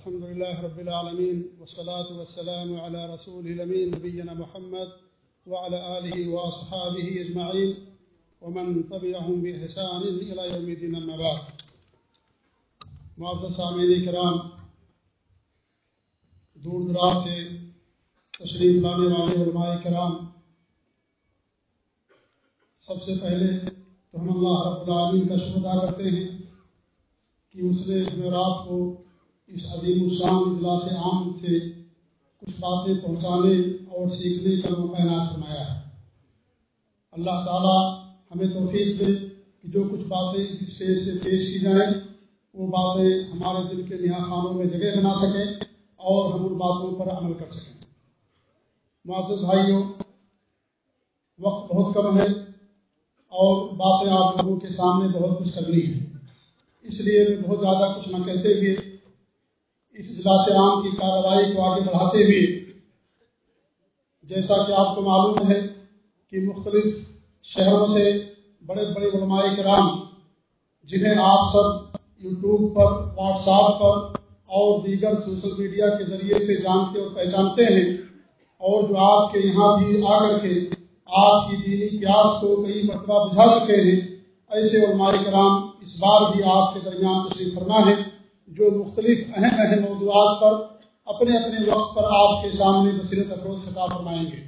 الحمد لله رب العالمين والصلاة والسلام على رسول الأمين نبينا محمد وعلى آله وأصحابه إجمعين ومن طبعهم بإحسان إلى يوم الدين النبات معذر سامعين کرام، دور دراز سے تشریف لانے والے علماء کرام، سب سے پہلے تو ہم اللہ رب العالمین کا شکر ادا کرتے ہیں کہ اس نے جمعرات کو اس عظیم الشان اجلاس عام سے کچھ باتیں پہنچانے اور سیکھنے کا موقع عنایت فرمایا ہے۔ اللہ تعالیٰ ہمیں توفیق دے کہ جو کچھ باتیں اس اسٹیج سے پیش کی جائیں، وہ باتیں ہمارے دل کے نہا خانوں میں جگہ بنا سکیں اور ہم ان باتوں پر عمل کر سکیں۔ معذر بھائیوں، وقت بہت کم ہے اور باتیں آپ لوگوں کے سامنے بہت کچھ کرنی ہے اس لیے میں بہت زیادہ کچھ نہ کہتے ہوئے اس اجلاس عام کی کارروائی کو آگے بڑھاتے ہوئے، جیسا کہ آپ کو معلوم ہے کہ مختلف شہروں سے بڑے بڑے علماء کرام، جنہیں آپ سب یوٹیوب پر، واٹس ایپ پر اور دیگر سوشل میڈیا کے ذریعے سے جانتے اور پہچانتے ہیں اور جو آپ کے یہاں بھی آ کر کے آپ کی دینی پیاس کو کئی مرتبہ بجھا چکے ہیں، ایسے علماء کرام اس بار بھی آپ کے درمیان تشریف کرنا ہے۔ جو مختلف اہم اہم موضوعات پر اپنے اپنے وقت پر آپ کے سامنے بصیرت افروز خطاب فرمائیں گے۔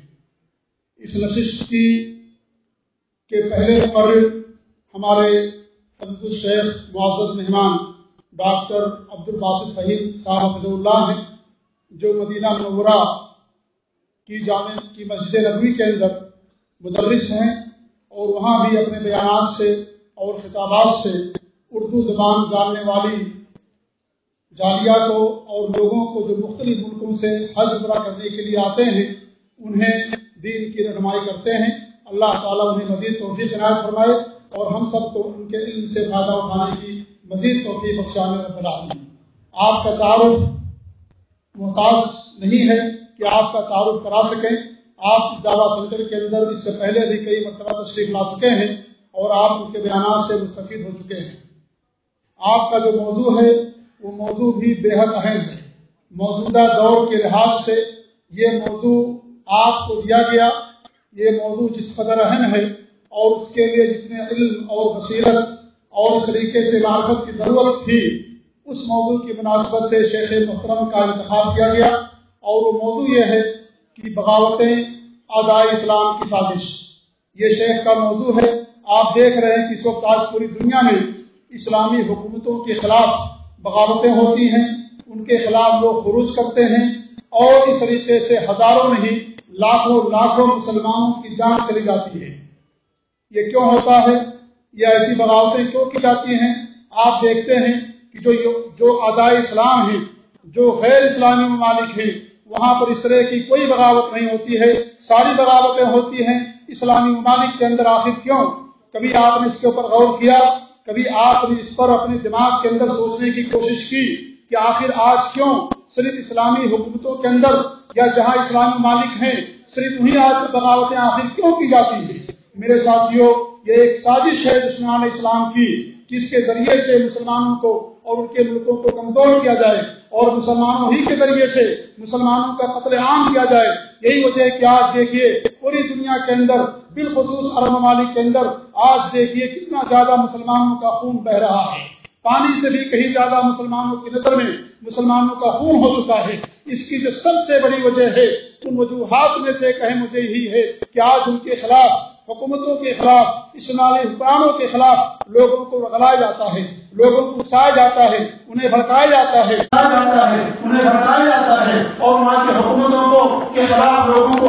اس نشست کی کے پہلے پر ہمارے حضرت معزز مہمان ڈاکٹر عبد الباسط فہیم صاحب اللہ ہیں، جو مدینہ منورہ کی جامع کی مسجد نبوی کے اندر مدرس ہیں اور وہاں بھی اپنے بیانات سے اور خطابات سے اردو زبان جاننے والی جالیہ کو اور لوگوں کو جو مختلف ملکوں سے حج پورا کرنے کے لیے آتے ہیں، انہیں دین کی رہنمائی کرتے ہیں۔ اللہ تعالیٰ انہیں مزید توفیق عنایت فرمائے اور ہم سب کو ان کے علم سے فائدہ اٹھانے کی مزید توفیق بخشانے میں بنا آپ کا تعارف محتاج نہیں ہے کہ آپ کا تعارف کرا سکیں۔ آپ دعویٰ سینٹر کے اندر اس سے پہلے بھی کئی مرتبہ تشریف لا چکے ہیں اور آپ ان کے بیانات سے مستفید ہو چکے ہیں۔ آپ کا جو موضوع ہے وہ موضوع بھی بے حد اہم ہے۔ موجودہ دور کے لحاظ سے یہ موضوع آپ کو دیا گیا۔ یہ موضوع جس قدر اہم ہے اور اس کے لیے جتنے علم اور بصیرت اور اس طریقے سے معرفت کی ضرورت تھی، اس موضوع کی مناسبت سے شیخ محترم کا انتخاب کیا گیا۔ اور وہ موضوع یہ ہے کہ بغاوتیں آزاد اسلام کی سازش۔ یہ شیخ کا موضوع ہے۔ آپ دیکھ رہے ہیں کہ اس وقت آج پوری دنیا میں اسلامی حکومتوں کے خلاف بغاوتیں ہوتی ہیں، ان کے خلاف لوگ خروج کرتے ہیں اور اس طریقے سے ہزاروں نہیں، لاکھوں لاکھوں مسلمانوں کی جان چلی جاتی ہے۔ یہ کیوں ہوتا ہے؟ یہ ایسی بغاوتیں کیوں کی جاتی ہیں؟ آپ دیکھتے ہیں کہ جو جو ادائی اسلام ہیں، جو غیر اسلامی ممالک ہیں، وہاں پر اس طرح کی کوئی بغاوت نہیں ہوتی ہے۔ ساری بغاوتیں ہوتی ہیں اسلامی ممالک کے اندر، آخر کیوں؟ کبھی آپ نے اس کے اوپر غور کیا؟ کبھی آپ نے اس پر اپنے دماغ کے اندر سوچنے کی کوشش کی کہ آخر آج کیوں صرف اسلامی حکومتوں کے اندر یا جہاں اسلامی مالک ہیں، صرف وہی آج بغاوتیں آخر کیوں کی جاتی ہیں؟ میرے ساتھیوں، یہ ایک سازش ہے دشمان اسلام کی، جس کے ذریعے سے مسلمانوں کو اور ان کے ملکوں کو کمزور کیا جائے اور مسلمانوں ہی کے ذریعے سے مسلمانوں کا قتل عام کیا جائے۔ یہی وجہ ہے کہ آج دیکھیے، پوری دنیا کے اندر بالخصوص عرب ممالک کے اندر آج دیکھیے کتنا زیادہ مسلمانوں کا خون بہ رہا ہے۔ پانی سے بھی کہیں زیادہ مسلمانوں کی نظر میں مسلمانوں کا خون ہو چکا ہے۔ اس کی جو سب سے بڑی وجہ ہے ان وجوہات میں سے کہیں مجھے یہی ہے کہ آج ان کے خلاف، حکومتوں کے خلاف اسلامی حکمرانوں کے خلاف لوگوں کو رگلایا جاتا ہے۔ لوگوں کو اکسایا جاتا ہے، انہیں بھڑکایا جاتا ہے۔ انہیں بھڑکایا جاتا ہے۔ اور وہاں کی حکومتوں کو، کے خلاف لوگوں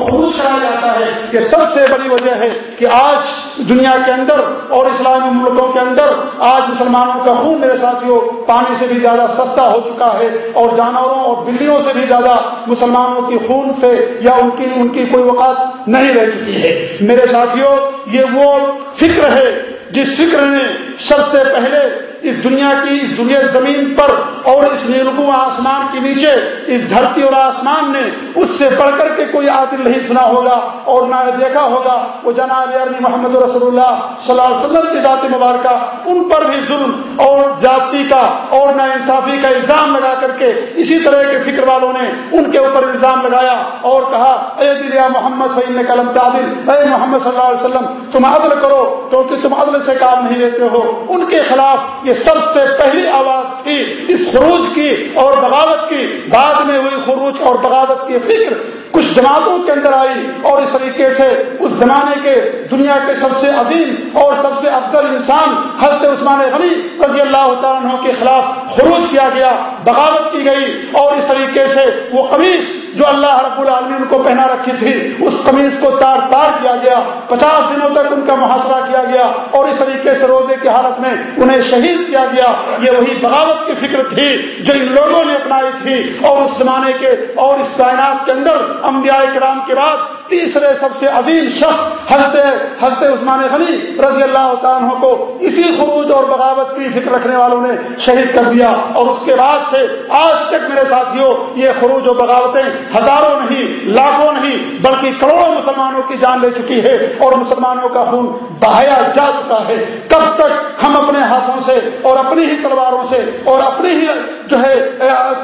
کو جاتا ہے یہ سب سے بڑی وجہ ہے کہ آج دنیا کے اندر اور اسلامی ملکوں کے اندر آج مسلمانوں کا خون میرے ساتھیوں پانی سے بھی زیادہ سستا ہو چکا ہے اور جانوروں اور بلیوں سے بھی زیادہ مسلمانوں کی خون سے یا ان کی ان کی کوئی وقت نہیں رہ چکی ہے۔ میرے ساتھیوں، یہ وہ فکر ہے جس فکر نے سب سے پہلے اس دنیا کی، اس دنیا زمین پر اور اس نیلگو آسمان کے نیچے، اس دھرتی اور آسمان نے اس سے بڑھ کر کے کوئی عادل نہیں سنا ہوگا اور نہ دیکھا ہوگا۔ وہ جناب عربی محمد رسول اللہ صلی اللہ علیہ وسلم کی ذاتی مبارکہ، ان پر بھی ظلم اور جاتی کا اور نا انصافی کا الزام لگا کر کے اسی طرح کے فکر والوں نے ان کے اوپر الزام لگایا اور کہا، اے دلیا محمد فعین قلم تعدل۔ اے محمد صلی اللہ علیہ وسلم، تم عدل کرو، کیونکہ تم عدل سے کام نہیں لیتے ہو۔ ان کے خلاف یہ سب سے پہلی آواز تھی اس خروج کی اور بغاوت کی، بعد میں ہوئی خروج اور بغاوت کی فکر کچھ جماعتوں کے اندر آئی اور اس طریقے سے اس زمانے کے دنیا کے سب سے عظیم اور سب سے افضل انسان حضرت عثمان غنی رضی اللہ تعالیٰ کے خلاف خروج کیا گیا، بغاوت کی گئی اور اس طریقے سے وہ قمیص جو اللہ رب العالمین کو پہنا رکھی تھی، اس قمیض کو تار تار کیا گیا، پچاس دنوں تک ان کا محاصرہ کیا گیا اور اس طریقے سے روزے کی حالت میں انہیں شہید کیا گیا۔ یہ وہی بغاوت کی فکر تھی جو ان لوگوں نے اپنائی تھی اور اس زمانے کے اور اس کائنات کے اندر انبیاء کرام کے بعد تیسرے سب سے عظیم شخص حضرت حضرت عثمان غنی رضی اللہ عنہ کو اسی خروج اور بغاوت کی فکر رکھنے والوں نے شہید کر دیا اور اس کے بعد سے آج تک میرے ساتھیوں یہ خروج و بغاوتیں ہزاروں نہیں، لاکھوں نہیں، بلکہ کروڑوں مسلمانوں کی جان لے چکی ہے اور مسلمانوں کا خون بہایا جا چکا ہے۔ کب تک ہم اپنے ہاتھوں سے اور اپنی ہی تلواروں سے اور اپنی ہی جو ہے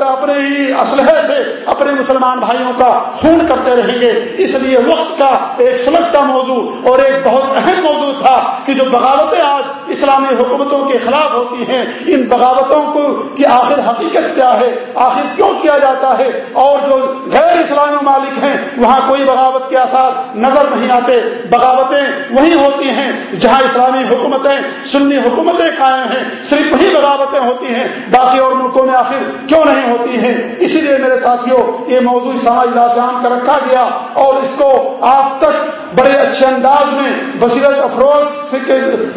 اپنے ہی اسلحے سے اپنے مسلمان بھائیوں کا خون کرتے رہیں گے۔ اس لیے وقت کا ایک سمجھتا موضوع اور ایک بہت اہم موضوع تھا کہ جو بغاوتیں آج اسلامی حکومتوں کے خلاف ہوتی ہیں، ان بغاوتوں کو کی آخر حقیقت کیا ہے؟ آخر کیوں کیا جاتا ہے؟ اور جو غیر اسلامی مالک ہیں، وہاں کوئی بغاوت کے آثار نظر نہیں آتے۔ بغاوتیں وہی ہوتی ہیں جہاں اسلامی حکومتیں، سنی حکومتیں قائم ہیں۔ صرف وہی بغاوتیں ہوتی ہیں۔ باقی اور ملکوں میں آخر کیوں نہیں ہوتی ہیں؟ اسی لیے میرے ساتھیوں، یہ موضوع سماج لاسان کر رکھا گیا اور اس کو آپ تک بڑے اچھے انداز میں بصیرت افروز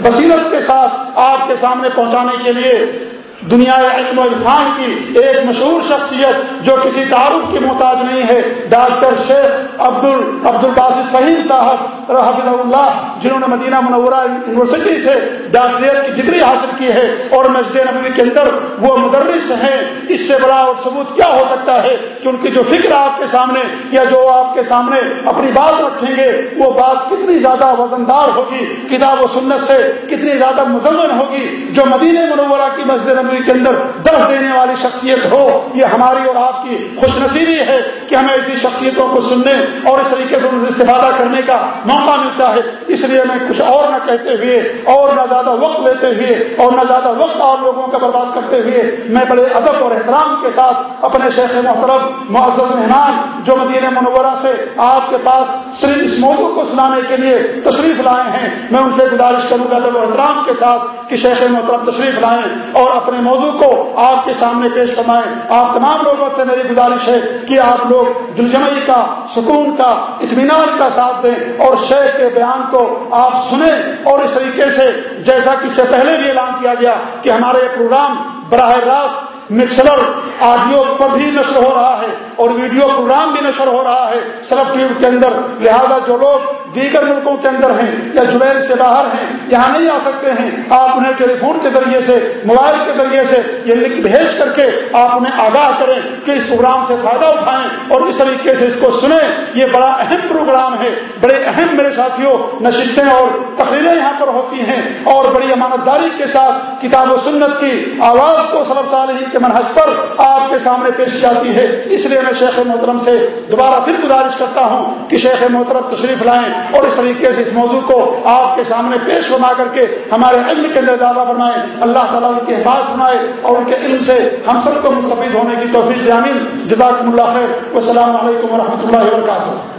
بصیرت کے ساتھ آپ کے سامنے پہنچانے کے لیے دنیا علم و عرفان کی ایک مشہور شخصیت جو کسی تعارف کی محتاج نہیں ہے، ڈاکٹر شیخ عبد عبد الباسط فہیم صاحب۔ حفظ اللہ، جنہوں نے مدینہ منورہ یونیورسٹی سے ڈاکٹریٹ کی ڈگری حاصل کی ہے اور مسجد نبوی کے اندر وہ مدرس ہیں، اس سے بڑا اور ثبوت کیا ہو سکتا ہے کہ ان کی جو فکر آپ کے سامنے یا جو آپ کے سامنے اپنی بات رکھیں گے، وہ بات کتنی زیادہ وزندار ہوگی، کتاب و سنت سے کتنی زیادہ مزمن ہوگی جو مدینہ منورہ کی مسجد نبوی کے اندر درس دینے والی شخصیت ہو، یہ ہماری اور آپ کی خوش نصیبی ہے کہ ہمیں ایسی شخصیتوں کو سننے اور اس طریقے سے استفادہ کرنے کا موقع ملتا ہے۔ اس لیے میں کچھ اور نہ کہتے ہوئے اور نہ زیادہ وقت لیتے ہوئے اور نہ زیادہ وقت اور لوگوں کا برباد کرتے ہوئے میں بڑے ادب اور احترام کے ساتھ اپنے شیخ محترم معزز مہمان جو مدینہ منورہ سے آپ کے پاس صرف اس موضوع کو سنانے کے لیے تشریف لائے ہیں، میں ان سے گزارش کروں گا ادب و احترام کے ساتھ کہ شیخ محترم تشریف لائیں اور اپنے موضوع کو آپ کے سامنے پیش کروائیں آپ تمام لوگوں سے میری گزارش ہے کہ آپ لوگ دلجمعی کا، سکون کا، اطمینان کا ساتھ دیں اور شے کے بیان کو آپ سنیں اور اس طریقے سے جیسا کہ اس سے پہلے بھی اعلان کیا گیا کہ ہمارے پروگرام براہ راست مکسلر آڈیو پر بھی نشر ہو رہا ہے۔ اور ویڈیو پروگرام بھی نشر ہو رہا ہے سرف ٹیوب کے اندر۔ لہذا جو لوگ دیگر ملکوں کے اندر ہیں یا جبیر سے باہر ہیں، یہاں نہیں آ سکتے ہیں۔ آپ انہیں ٹیلی فون کے ذریعے سے، موبائل کے ذریعے سے یہ لنک بھیج کر کے آپ انہیں آگاہ کریں کہ اس پروگرام سے فائدہ اٹھائیں اور اس طریقے سے اس کو سنیں۔ یہ بڑا اہم پروگرام ہے۔ بڑے اہم میرے ساتھیوں، نشستیں اور تقریریں یہاں پر ہوتی ہیں۔ اور بڑی امانت داری کے ساتھ کتاب و سنت کی آواز کو سرب صالحین کے منحص پر آپ کے سامنے پیش کی جاتی ہے۔ اس لیے میں شیخ محترم سے دوبارہ پھر گزارش کرتا ہوں کہ شیخ محترم تشریف لائیں اور اس طریقے سے اس موضوع کو آپ کے سامنے پیش فرما کر کے ہمارے علم کے اندر زیادہ بنائیں اللہ تعالیٰ ان کے حفاظ بنائے اور ان کے علم سے ہم سب کو مستفید ہونے کی توفیق جامن جزاک اللہ خیر۔ السلام علیکم و رحمۃ اللہ وبرکاتہ۔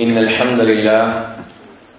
إن الحمد لله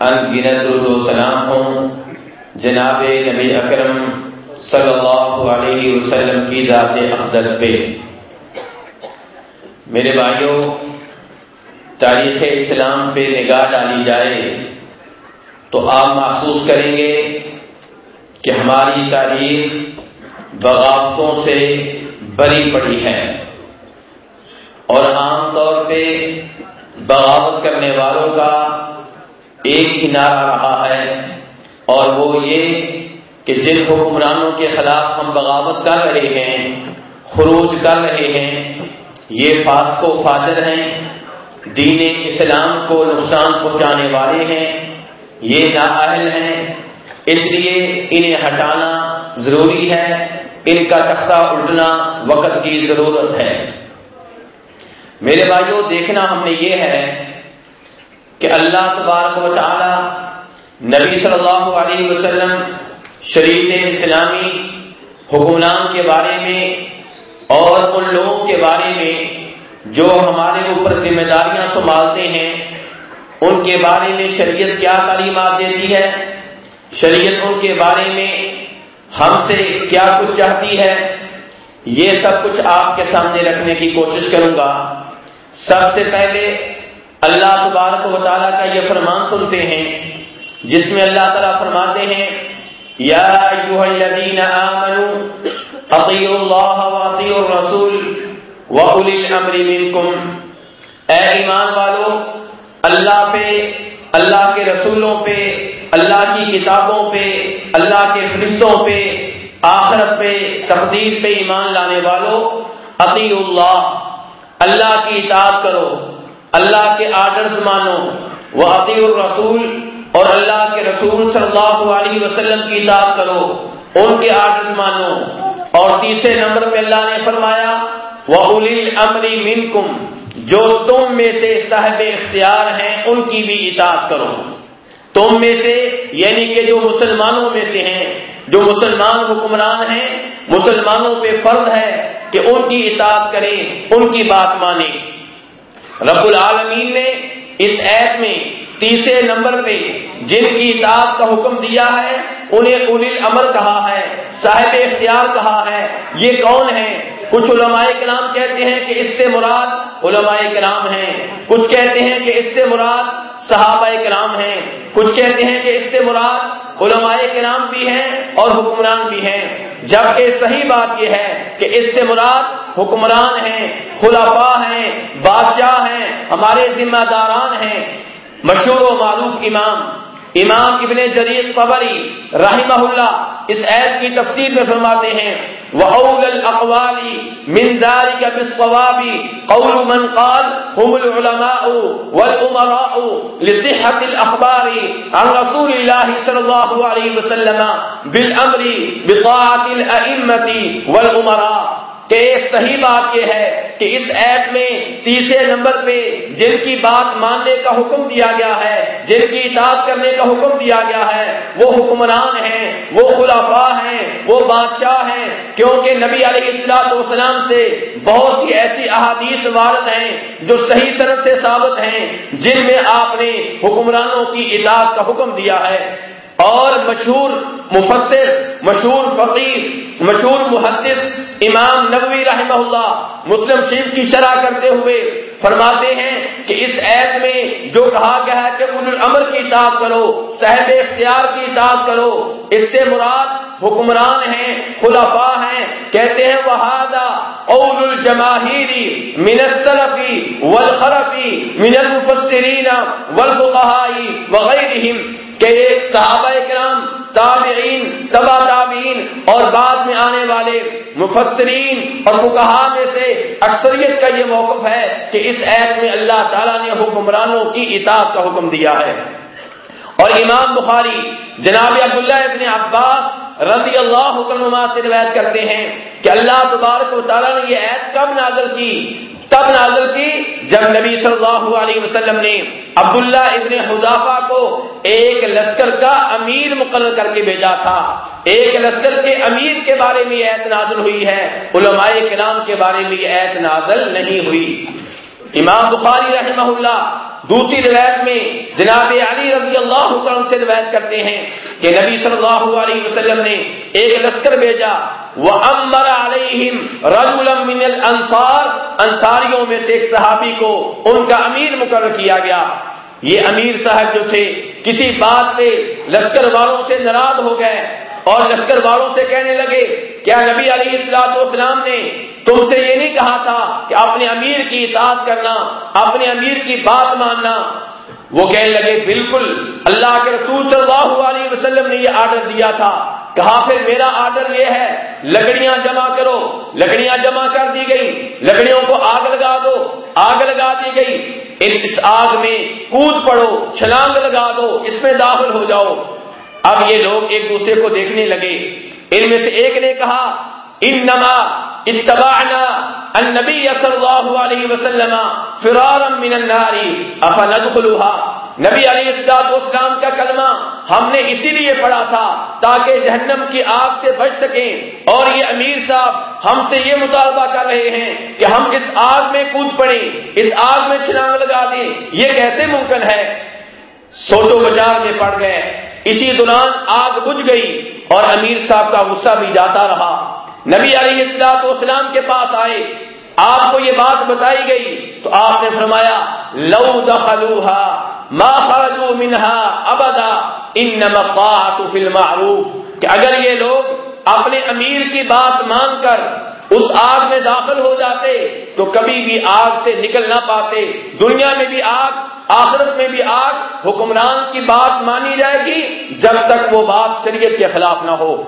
ان گنت و سلام ہوں جناب نبی اکرم صلی اللہ علیہ وسلم کی ذات اقدس پہ۔ میرے بھائیوں، تاریخ اسلام پہ نگاہ ڈالی جائے تو آپ محسوس کریں گے کہ ہماری تاریخ بغاوتوں سے بری پڑی ہے۔ اور عام طور پہ بغاوت کرنے والوں کا ایک ہی نعرہ رہا ہے اور وہ یہ کہ جن حکمرانوں کے خلاف ہم بغاوت کر رہے ہیں، خروج کر رہے ہیں، یہ فاسق و فاجر ہیں، دین اسلام کو نقصان پہنچانے والے ہیں، یہ نااہل ہیں، اس لیے انہیں ہٹانا ضروری ہے، ان کا تختہ الٹنا وقت کی ضرورت ہے۔ میرے بھائیوں دیکھنا ہم نے یہ ہے کہ اللہ تبارک و تعالی نبی صلی اللہ علیہ وسلم شریف اسلامی حکمران کے بارے میں اور ان لوگوں کے بارے میں جو ہمارے اوپر ذمہ داریاں سنبھالتے ہیں، ان کے بارے میں شریعت کیا تعلیمات دیتی ہے؟ شریعت ان کے بارے میں ہم سے کیا کچھ چاہتی ہے؟ یہ سب کچھ آپ کے سامنے رکھنے کی کوشش کروں گا۔ سب سے پہلے اللہ تبارک و تعالیٰ کا یہ فرمان سنتے ہیں، جس میں اللہ تعالیٰ فرماتے ہیں، یا الذین آمنوا اطیعوا اللہ و اطیعوا الرسول و اولی الامر منکم۔ اے ایمان والو، اللہ پہ، اللہ کے رسولوں پہ، اللہ کی کتابوں پہ، اللہ کے فرشتوں پہ، آخرت پہ تقدیر پہ ایمان لانے والوں عطی اللہ اللہ کی اطاعت کرو۔ اللہ کے آرڈرز مانو وہ عطی الرسول اور اللہ کے رسول صلی اللہ علیہ وسلم کی اطاعت کرو، ان کے آرڈرز مانو اور تیسرے نمبر پہ اللہ نے فرمایا وہ امری منکم جو تم میں سے صاحب اختیار ہیں، ان کی بھی اطاعت کرو۔ تم میں سے یعنی کہ جو مسلمانوں میں سے ہیں، جو مسلمان حکمران ہیں، مسلمانوں پہ فرض ہے کہ ان کی اطاعت کریں، ان کی بات مانیں۔ رب العالمین نے اس ایپ میں تیسرے نمبر پہ جن کی اطاعت کا حکم دیا ہے، انہیں انل امر کہا ہے، صاحب اختیار کہا ہے۔ یہ کون ہے کچھ علماء کرام کہتے ہیں کہ اس سے مراد علماء کرام ہیں۔ کچھ کہتے ہیں کہ اس سے مراد صحابہ کرام ہیں۔ کچھ کہتے ہیں کہ اس سے مراد علماء کرام بھی ہیں اور حکمران بھی ہیں۔ جبکہ صحیح بات یہ ہے کہ اس سے مراد حکمران ہیں خلافا ہیں، بادشاہ ہیں، ہمارے ذمہ داران ہیں۔ مشہور و معروف امام امام ابن جریر قبری رحمہ اللہ اس عید کی تفسیر میں فرماتے ہیں، وَأَوْلَ الْأَقْوَالِ مِنْ ذَلِكَ بِالصَّوَابِ قَوْلُ مَنْ قَالْ هُمُ الْعُلَمَاءُ وَالْأُمَرَاءُ لِصِحَّةِ الْأَخْبَارِ عَنْ رَسُولِ اللَّهِ صَلَى اللَّهُ عَلَيْهِ وَسَلَّمَ بِالْأَمْرِ کہ صحیح بات یہ ہے کہ اس ایپ میں تیسرے نمبر پہ جن کی بات ماننے کا حکم دیا گیا ہے، جن کی اطاعت کرنے کا حکم دیا گیا ہے، وہ حکمران ہیں، وہ خلافا ہیں، وہ بادشاہ ہیں، کیونکہ نبی علیہ السلاط والسلام سے بہت سی ایسی احادیث وارد ہیں جو صحیح صنعت سے ثابت ہیں، جن میں آپ نے حکمرانوں کی اطاعت کا حکم دیا ہے۔ اور مشہور مفسر، مشہور فقیر، مشہور محدث امام نبوی رحمہ اللہ مسلم شریف کی شرح کرتے ہوئے فرماتے ہیں کہ اس عید میں جو کہا گیا ہے کہ ان الامر کی اطاعت کرو، صاحب اختیار کی اطاعت کرو، اس سے مراد حکمران ہیں، خلفاء ہیں، کہتے ہیں وہادا اول الجماہیری من السلفی والخرفی من المفسرین والفقہائی وغیرہم۔ کہ ایک صحابہ کرام تابعین تبا تابعین اور بعد میں آنے والے مفسرین اور فکہا میں سے اکثریت کا یہ موقف ہے کہ اس عید میں اللہ تعالیٰ نے حکمرانوں کی اطاعت کا حکم دیا ہے۔ اور امام بخاری جناب عبداللہ ابن عباس رضی اللہ عنہ سے روایت کرتے ہیں کہ اللہ تبارک و تعالیٰ نے یہ عید کب نازل کی؟ تب نازل کی جب نبی صلی اللہ علیہ وسلم نے عبداللہ ابن حضافہ کو ایک لشکر کا امیر مقرر کر کے بھیجا تھا۔ ایک لشکر کے امیر کے بارے میں ایت نازل ہوئی ہے۔ علماء کرام کے بارے میں ایت نازل نہیں ہوئی۔ امام بخاری رحمہ اللہ دوسری روایت میں جناب علی رضی اللہ عنہ سے روایت کرتے ہیں کہ نبی صلی اللہ علیہ وسلم نے ایک لشکر بھیجا۔ وہ امر علیہم رجلا من الانصار انصاریوں میں سے ایک صحابی کو ان کا امیر مقرر کیا گیا۔ یہ امیر صاحب جو تھے، کسی بات پہ لشکر والوں سے ناراض ہو گئے اور لشکر والوں سے کہنے لگے، کیا نبی علیہ السلاط والسلام نے تم سے یہ نہیں کہا تھا کہ اپنے امیر کی اطاعت کرنا، اپنے امیر کی بات ماننا؟ وہ کہنے لگے، بالکل، اللہ کے رسول صلی اللہ علیہ وسلم نے یہ آرڈر دیا تھا۔ کہا پھر میرا آرڈر یہ ہے، لکڑیاں جمع کرو۔ لکڑیاں جمع کر دی گئی۔ لکڑیوں کو آگ لگا دو۔ آگ لگا دی گئی۔ اس آگ میں کود پڑو، چھلانگ لگا دو۔ اس میں داخل ہو جاؤ۔ اب یہ لوگ ایک دوسرے کو دیکھنے لگے۔ ان میں سے ایک نے کہا ان نما اتبعنا النبی صلی اللہ علیہ وسلم فرارا من النار، افندخلوها؟ نبی علیہ السلاط اسلام کا کلمہ ہم نے اسی لیے پڑھا تھا تاکہ جہنم کی آگ سے بچ سکیں۔ اور یہ امیر صاحب ہم سے یہ مطالبہ کر رہے ہیں کہ ہم اس آگ میں کود پڑیں، اس آگ میں چھلانگ لگا دیں۔ یہ کیسے ممکن ہے؟ سوٹو بچار میں پڑ گئے۔ اسی دوران آگ بجھ گئی اور امیر صاحب کا غصہ بھی جاتا رہا۔ نبی علیہ السلاط اسلام کے پاس آئے۔ آپ کو یہ بات بتائی گئی تو آپ نے فرمایا، لو دخلوها ما خرجوا منها ابدا انما الطاعه في المعروف کہ اگر یہ لوگ اپنے امیر کی بات مان کر اس آگ میں داخل ہو جاتے تو کبھی بھی آگ سے نکل نہ پاتے، دنیا میں بھی آگ، آخرت میں بھی آگ، حکمران کی بات مانی جائے گی جب تک وہ بات شریعت کے خلاف نہ ہو۔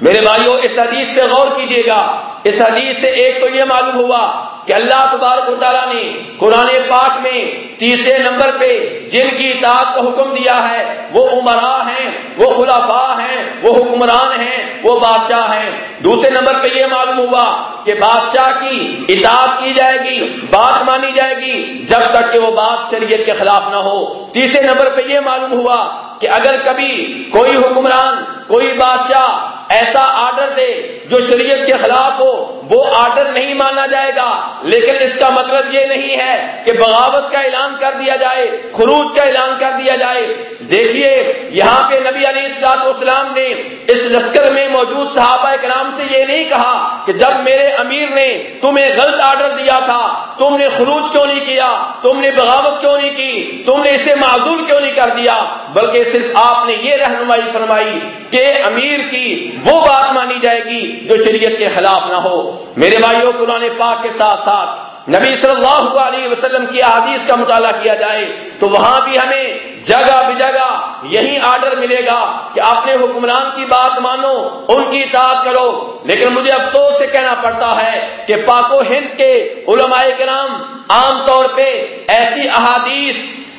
میرے بھائیوں اس حدیث سے غور کیجیے گا۔ اس حدیث سے ایک تو یہ معلوم ہوا کہ اللہ تبارک و تعالیٰ نے قرآن پاک میں تیسرے نمبر پہ جن کی اطاعت کا حکم دیا ہے، وہ عمرا ہیں، وہ خلافا ہیں، وہ حکمران ہیں، وہ بادشاہ ہیں۔ دوسرے نمبر پہ یہ معلوم ہوا کہ بادشاہ کی اطاعت کی جائے گی، بات مانی جائے گی جب تک کہ وہ بات شریعت کے خلاف نہ ہو۔ تیسرے نمبر پہ یہ معلوم ہوا کہ اگر کبھی کوئی حکمران، کوئی بادشاہ ایسا آرڈر دے جو شریعت کے خلاف ہو وہ آرڈر نہیں مانا جائے گا، لیکن اس کا مطلب یہ نہیں ہے کہ بغاوت کا اعلان کر دیا جائے، خروج کا اعلان کر دیا جائے۔ دیکھیے، یہاں پہ نبی علی السلاط اسلام نے اس لشکر میں موجود صحابہ کرام سے یہ نہیں کہا کہ جب میرے امیر نے تمہیں غلط آرڈر دیا تھا، تم نے خروج کیوں نہیں کیا، تم نے بغاوت کیوں نہیں کی، تم نے اسے معذور کیوں نہیں کر دیا؟ بلکہ صرف آپ نے یہ رہنمائی فرمائی کہ امیر کی وہ بات مانی جائے گی جو شریعت کے خلاف نہ ہو۔ میرے بھائیوں، قرآن پاک کے ساتھ ساتھ نبی صلی اللہ علیہ وسلم کی حدیث کا مطالعہ کیا جائے تو وہاں بھی ہمیں جگہ بجگہ یہی آرڈر ملے گا کہ اپنے حکمران کی بات مانو، ان کی اطاعت کرو۔ لیکن مجھے افسوس سے کہنا پڑتا ہے کہ پاک و ہند کے علماء کرام عام طور پہ ایسی احادیث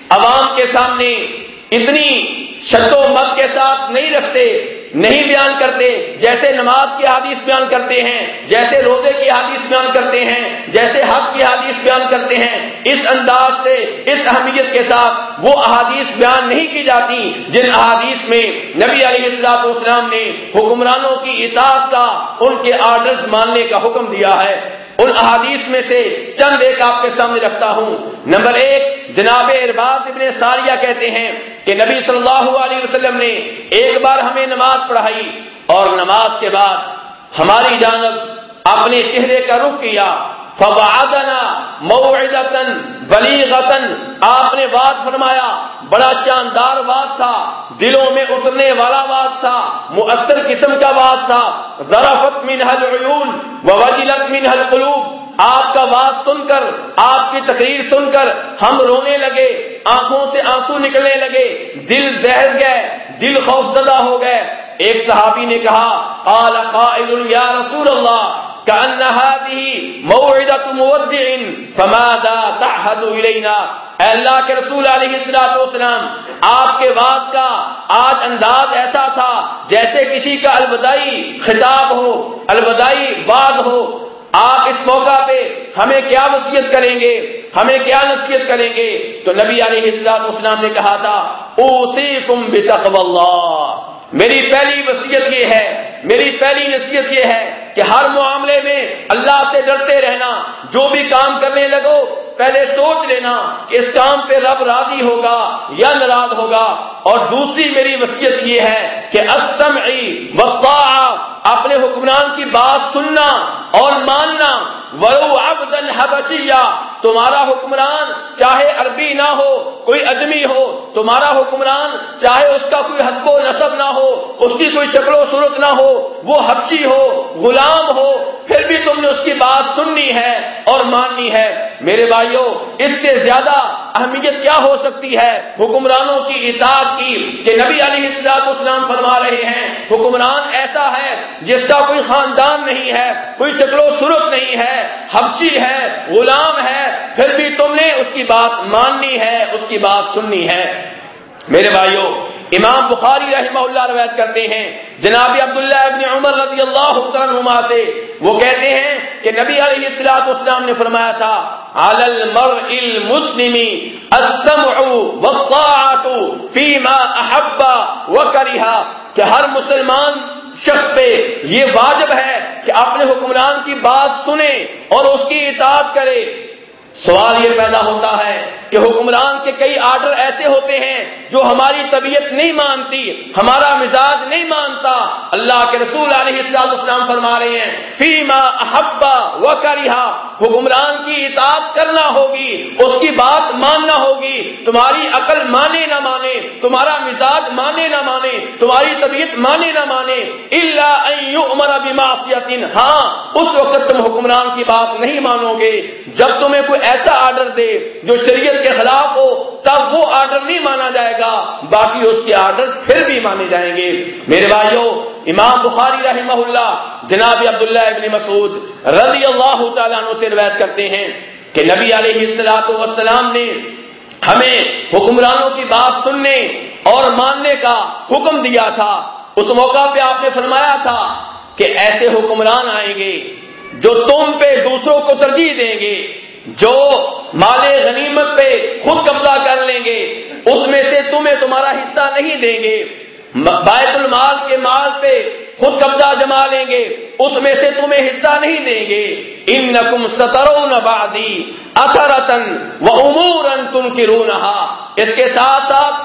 عوام کے سامنے اتنی شد و مت کے ساتھ نہیں رکھتے نہیں بیان کرتے، جیسے نماز کی حادیث بیان کرتے ہیں، جیسے روزے کی حادیث بیان کرتے ہیں، جیسے حق کی حادیث بیان کرتے ہیں، اس انداز سے، اس اہمیت کے ساتھ وہ احادیث بیان نہیں کی جاتی جن احادیث میں نبی علیہ السلاط اسلام نے حکمرانوں کی اطاعت کا، ان کے آرڈرز ماننے کا حکم دیا ہے۔ ان احادیث میں سے چند ایک آپ کے سامنے رکھتا ہوں۔ نمبر ایک، جناب ارباز ابن ساریہ کہتے ہیں کہ نبی صلی اللہ علیہ وسلم نے ایک بار ہمیں نماز پڑھائی اور نماز کے بعد ہماری جانب اپنے چہرے کا رخ کیا۔ فوادنا موعدتن بلیغتن آپ نے بات فرمایا، بڑا شاندار بات تھا، دلوں میں اترنے والا بات تھا، مؤثر قسم کا بات تھا۔ ذرافت من العیون ووجلت من القلوب۔ آپ کا بات سن کر، آپ کی تقریر سن کر ہم رونے لگے، آنکھوں سے آنسو نکلنے لگے۔ دل دہر گئے، دل خوف زدہ ہو گئے۔ ایک صحابی نے کہا، قال قائل، یا رسول اللہ كأن هذه موعدة مودع، فماذا تعهد إلينا؟ اے اللہ کے رسول علیہ السلاط والسلام، آپ کے بعد کا آج انداز ایسا تھا جیسے کسی کا الوداعی خطاب ہو، الوداعی باد ہو۔ آپ اس موقع پہ ہمیں کیا وصیت کریں گے؟ ہمیں کیا نصیحت کریں گے؟ تو نبی علیہ السلاط اسلام نے کہا تھا اوسی تم اللہ میری پہلی وصیت یہ ہے، میری پہلی نصیحت یہ ہے کہ ہر معاملے میں اللہ سے ڈرتے رہنا، جو بھی کام کرنے لگو، پہلے سوچ لینا کہ اس کام پہ رب راضی ہوگا یا ناراض ہوگا۔ اور دوسری میری وصیت یہ ہے کہ اسم اپنے حکمران کی بات سننا اور ماننا۔ ورو ابدن حبشیہ تمہارا حکمران چاہے عربی نہ ہو، کوئی اجمی ہو، تمہارا حکمران چاہے اس کا کوئی حسب و نصب نہ ہو، اس کی کوئی شکل و صورت نہ ہو، وہ حبشی ہو، غلام ہو، پھر بھی تم نے اس کی بات سننی ہے اور ماننی ہے۔ میرے بھائیوں اس سے زیادہ اہمیت کیا ہو سکتی ہے؟ حکمرانوں کی اطاعت کی، کہ نبی علیہ السلاط اسلام فرما رہے ہیں، حکمران ایسا ہے جس کا کوئی خاندان نہیں ہے، کوئی شکل و صورت نہیں ہے حبچی ہے، غلام ہے پھر بھی تم نے اس کی بات ماننی ہے، اس کی بات سننی ہے۔ میرے بھائیوں امام بخاری رحمہ اللہ روایت کرتے ہیں، جناب عبداللہ ابن عمر رضی اللہ عنہما سے۔ وہ کہتے ہیں کہ نبی علیہ السلاط اسلام نے فرمایا تھا علی کہ ہر مسلمان شخص پہ یہ واجب ہے کہ اپنے حکمران کی بات سنے اور اس کی اطاعت کرے۔ سوال یہ پیدا ہوتا ہے کہ حکمران کے کئی آرڈر ایسے ہوتے ہیں جو ہماری طبیعت نہیں مانتی، ہمارا مزاج نہیں مانتا۔ اللہ کے رسول علیہ السلام فرما رہے ہیں، فیما احبا و حکمران کی اطاعت کرنا ہوگی، اس کی بات ماننا ہوگی۔ تمہاری عقل مانے نہ مانے، تمہارا مزاج مانے نہ مانے، تمہاری طبیعت مانے نہ مانے۔ اللہ عمر ابھی ہاں اس وقت تم حکمران کی بات نہیں مانو گے۔ جب تمہیں کوئی ایسا آرڈر دے جو شریعت کے خلاف ہو، تب وہ آرڈر نہیں مانا جائے گا، باقی اس کے آرڈر پھر بھی مانے جائیں گے۔ میرے بھائیوں، امام بخاری رحمہ اللہ، جناب عبداللہ ابن مسعود رضی اللہ تعالیٰ عنہ سے روایت کرتے ہیں کہ نبی علیہ السلاط وسلام نے ہمیں حکمرانوں کی بات سننے اور ماننے کا حکم دیا تھا۔ اس موقع پہ آپ نے فرمایا تھا کہ ایسے حکمران آئیں گے جو تم پہ دوسروں کو ترجیح دیں گے۔ جو مال غنیمت پہ خود قبضہ کر لیں گے، اس میں سے تمہیں تمہارا حصہ نہیں دیں گے۔ بیت المال کے مال پہ خود قبضہ جما لیں گے، اس میں سے تمہیں حصہ نہیں دیں گے۔ ان نقم سترون بادی اثرتن و امور تم کی اس کے ساتھ ساتھ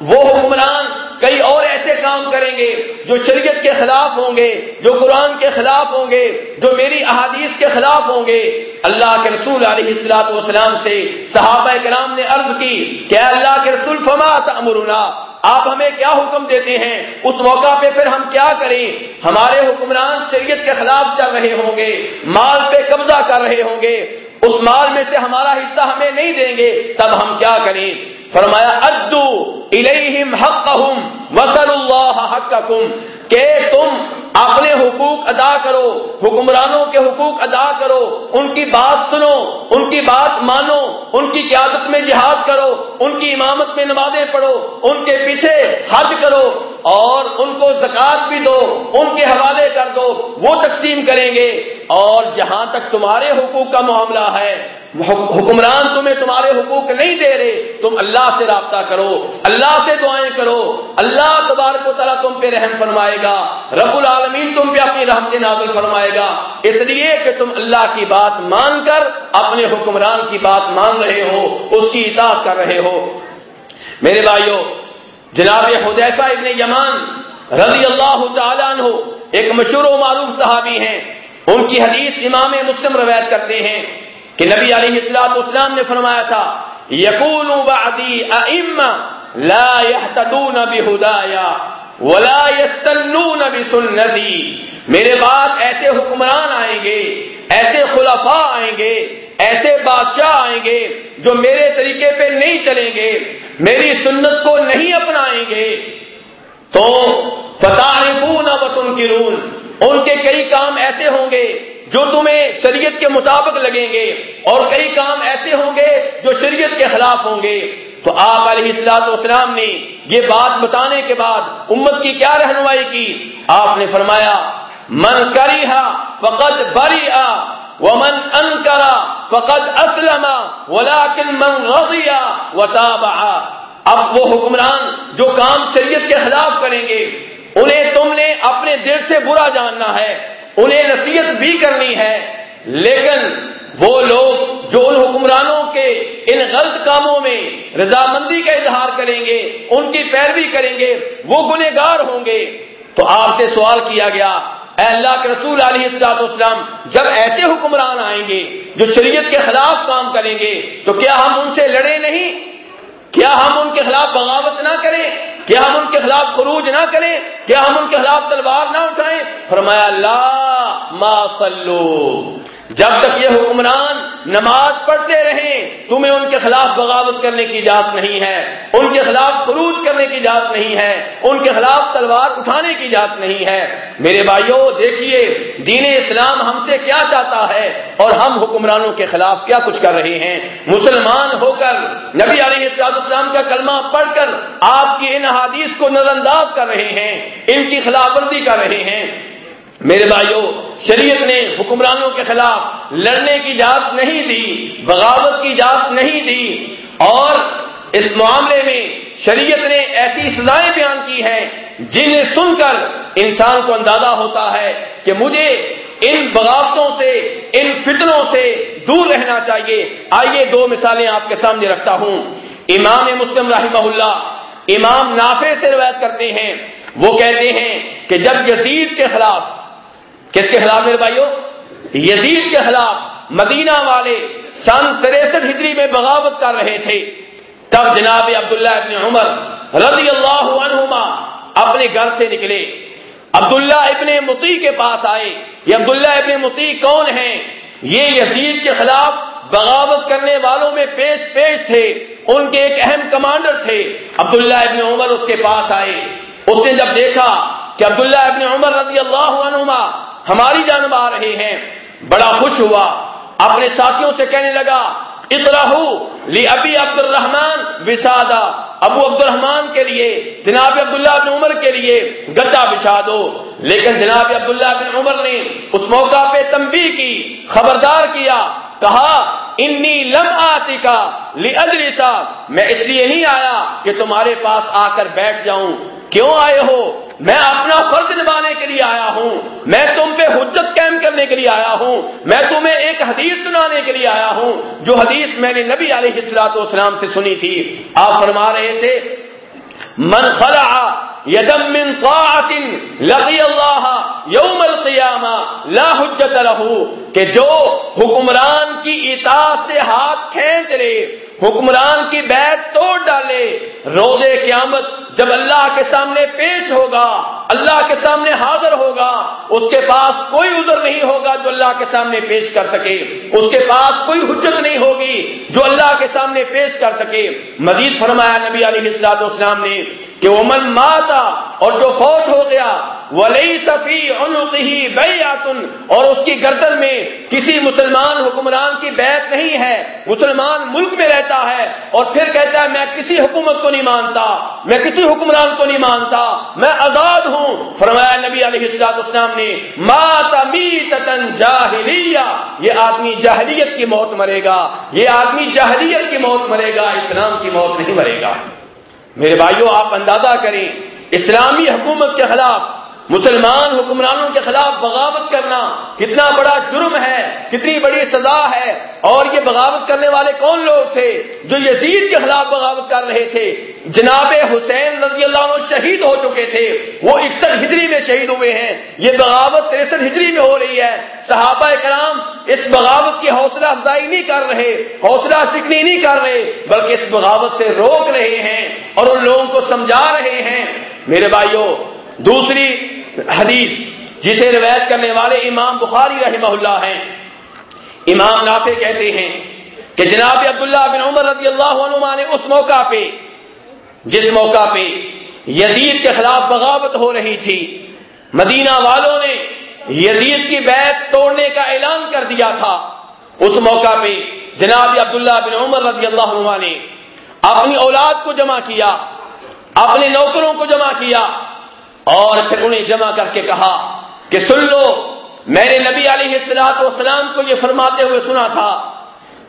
وہ حکمران کئی اور ایسے کام کریں گے جو شریعت کے خلاف ہوں گے، جو قرآن کے خلاف ہوں گے، جو میری احادیث کے خلاف ہوں گے۔ اللہ کے رسول علیہ السلاط والسلام سے صحابہ کرام نے عرض کی کہ اللہ کے رسول، فما امرنا آپ ہمیں کیا حکم دیتے ہیں؟ اس موقع پہ پھر ہم کیا کریں؟ ہمارے حکمران شریعت کے خلاف چل رہے ہوں گے، مال پہ قبضہ کر رہے ہوں گے۔ اس مال میں سے ہمارا حصہ ہمیں نہیں دیں گے، تب ہم کیا کریں؟ فرمایا، ادو الیہم حقہم وصل اللہ حقکم۔ کہ تم اپنے حقوق ادا کرو، حکمرانوں کے حقوق ادا کرو، ان کی بات سنو، ان کی بات مانو، ان کی قیادت میں جہاد کرو، ان کی امامت میں نمازیں پڑھو، ان کے پیچھے حج کرو اور ان کو زکات بھی دو، ان کے حوالے کر دو، وہ تقسیم کریں گے اور جہاں تک تمہارے حقوق کا معاملہ ہے حکمران تمہیں تمہارے حقوق نہیں دے رہے۔ تم اللہ سے رابطہ کرو، اللہ سے دعائیں کرو۔ اللہ تبارک و تعالیٰ تم پہ رحم فرمائے گا۔ رب العالمین تم پہ اپنی رحمت نازل فرمائے گا۔ اس لیے کہ تم اللہ کی بات مان کر اپنے حکمران کی بات مان رہے ہو، اس کی اطاعت کر رہے ہو۔ میرے بھائیوں جناب حدیفہ ابن یمان رضی اللہ تعالیٰ عنہ ایک مشہور و معروف صحابی ہیں۔ ان کی حدیث امام مسلم روایت کرتے ہیں۔ کہ نبی علیہ السلاط اسلام نے فرمایا تھا یقول بعدی ائمہ لا يهتدون بهدایا ولا يستنون بسنتی۔ میرے بعد ایسے حکمران آئیں گے، ایسے خلفاء آئیں گے، ایسے بادشاہ آئیں گے جو میرے طریقے پہ نہیں چلیں گے، میری سنت کو نہیں اپنائیں گے۔ تو فتح وطن کی ان کے کئی کام ایسے ہوں گے جو تمہیں شریعت کے مطابق لگیں گے اور کئی کام ایسے ہوں گے جو شریعت کے خلاف ہوں گے۔ تو آپ علیہ السلاط اسلام نے یہ بات بتانے کے بعد امت کی کیا رہنمائی کی؟ آپ نے فرمایا، من کری فقط بری آ وہ من ان کرا فقط اسلم من رضیا وطاب اب وہ حکمران جو کام شریعت کے خلاف کریں گے، انہیں تم نے اپنے دل سے برا جاننا ہے۔ انہیں نصیحت بھی کرنی ہے، لیکن وہ لوگ جو ان حکمرانوں کے ان غلط کاموں میں رضامندی کا اظہار کریں گے، ان کی پیروی کریں گے، وہ گنےگار ہوں گے۔ تو آپ سے سوال کیا گیا، اے اللہ کے رسول علیہ السلاط اسلام جب ایسے حکمران آئیں گے جو شریعت کے خلاف کام کریں گے، تو کیا ہم ان سے لڑے نہیں؟ کیا ہم ان کے خلاف بغاوت نہ کریں؟ کیا ہم ان کے خلاف خروج نہ کریں کیا ہم ان کے خلاف تلوار نہ اٹھائیں۔ فرمایا اللہ ما صلو۔ جب تک یہ حکمران نماز پڑھتے رہیں، تمہیں ان کے خلاف بغاوت کرنے کی اجازت نہیں ہے، ان کے خلاف خروج کرنے کی اجازت نہیں ہے، ان کے خلاف تلوار اٹھانے کی اجازت نہیں ہے۔ میرے بھائیوں دیکھیے، دین اسلام ہم سے کیا چاہتا ہے اور ہم حکمرانوں کے خلاف کیا کچھ کر رہے ہیں؟ مسلمان ہو کر، نبی علیہ السلام کا کلمہ پڑھ کر آپ کی ان حادیث کو نظر انداز کر رہے ہیں، ان کی خلاف ورزی کر رہے ہیں۔ میرے بھائیوں شریعت نے حکمرانوں کے خلاف لڑنے کی اجازت نہیں دی، بغاوت کی اجازت نہیں دی، اور اس معاملے میں شریعت نے ایسی سزائیں بیان کی ہیں جنہیں سن کر انسان کو اندازہ ہوتا ہے کہ مجھے ان بغاوتوں سے، ان فتنوں سے دور رہنا چاہیے۔ آئیے دو مثالیں آپ کے سامنے رکھتا ہوں۔ امام مسلم رحمہ اللہ، امام نافع سے روایت کرتے ہیں۔ وہ کہتے ہیں کہ جب یزید کے خلاف کس کے خلاف میرے بھائیو؟ یزید کے خلاف۔ مدینہ والے سن تریسٹھ ہجری میں بغاوت کر رہے تھے۔ تب جناب عبداللہ ابن عمر رضی اللہ عنہما اپنے گھر سے نکلے۔ عبداللہ ابن متی کے پاس آئے۔ یہ عبداللہ ابن متی کون ہیں؟ یہ یزید کے خلاف بغاوت کرنے والوں میں پیش پیش تھے۔ ان کے ایک اہم کمانڈر تھے۔ عبداللہ ابن عمر اس کے پاس آئے۔ اس نے جب دیکھا کہ عبداللہ ابن عمر رضی اللہ عنہما ہماری جانب آ رہے ہیں۔ بڑا خوش ہوا۔ اپنے ساتھیوں سے کہنے لگا لی ابی عبد الرحمان وسادہ ابو عبد الرحمان کے لیے، جناب عبداللہ بن عمر کے لیے گڈا بچھا دو۔ لیکن جناب عبداللہ بن عمر نے اس موقع پہ تنبیہ کی، خبردار کیا، کہا، انی لم آتی کا لی میں اس لیے نہیں آیا کہ تمہارے پاس آ کر بیٹھ جاؤں۔ کیوں آئے ہو؟ میں اپنا فرض نبھانے کے لیے آیا ہوں۔ میں تم پہ حجت قائم کرنے کے لیے آیا ہوں۔ میں تمہیں ایک حدیث سنانے کے لیے آیا ہوں۔ جو حدیث میں نے نبی علیہ السلاط والسلام سے سنی تھی۔ آپ فرما رہے تھے، من خلع یدم من طاعت لقی اللہ یوم القیامہ لا حجت له کہ جو حکمران کی اطاعت سے ہاتھ کھینچ لے حکمران کی بیت توڑ ڈالے۔ روزے قیامت جب اللہ کے سامنے پیش ہوگا، اللہ کے سامنے حاضر ہوگا، اس کے پاس کوئی عذر نہیں ہوگا جو اللہ کے سامنے پیش کر سکے۔ اس کے پاس کوئی حجت نہیں ہوگی جو اللہ کے سامنے پیش کر سکے۔ مزید فرمایا نبی علیہ السلاط اسلام نے کہ وہ من ماتا اور جو فوت ہو گیا ولی صفی انقی بیاتن اور اس کی گردن میں کسی مسلمان حکمران کی بیت نہیں ہے۔ مسلمان ملک میں رہتا ہے۔ اور پھر کہتا ہے، میں کسی حکومت کو نہیں مانتا۔ میں کسی حکمران کو نہیں مانتا۔ میں آزاد ہوں۔ فرمایا نبی علیہ السلاط اسلام نے ماتا میتن جاہلیہ یہ آدمی جاہلیت کی موت مرے گا۔ یہ آدمی جاہلیت کی موت مرے گا۔ اسلام کی موت نہیں مرے گا۔ میرے بھائیوں آپ اندازہ کریں، اسلامی حکومت کے خلاف مسلمان حکمرانوں کے خلاف بغاوت کرنا کتنا بڑا جرم ہے، کتنی بڑی سزا ہے۔ اور یہ بغاوت کرنے والے کون لوگ تھے جو یزید کے خلاف بغاوت کر رہے تھے؟ جناب حسین رضی اللہ عنہ شہید ہو چکے تھے۔ وہ اکسٹھ ہجری میں شہید ہوئے ہیں۔ یہ بغاوت تریسٹھ ہجری میں ہو رہی ہے۔ صحابہ کرام اس بغاوت کی حوصلہ افزائی نہیں کر رہے، حوصلہ سکنی نہیں کر رہے، بلکہ اس بغاوت سے روک رہے ہیں اور ان لوگوں کو سمجھا رہے ہیں۔ میرے بھائیوں، دوسری حدیث جسے روایت کرنے والے امام بخاری رحمہ اللہ ہیں۔ امام نافع کہتے ہیں کہ جناب عبداللہ بن عمر رضی اللہ عنہ نے اس موقع پہ، جس موقع پہ یزید کے خلاف بغاوت ہو رہی تھی، مدینہ والوں نے یزید کی بیت توڑنے کا اعلان کر دیا تھا۔ اس موقع پہ جناب عبداللہ بن عمر رضی اللہ عنہ نے اپنی اولاد کو جمع کیا، اپنے نوکروں کو جمع کیا اور پھر انہیں جمع کر کے کہا کہ سن لو، میرے نبی علیہ السلاط والسلام کو یہ فرماتے ہوئے سنا تھا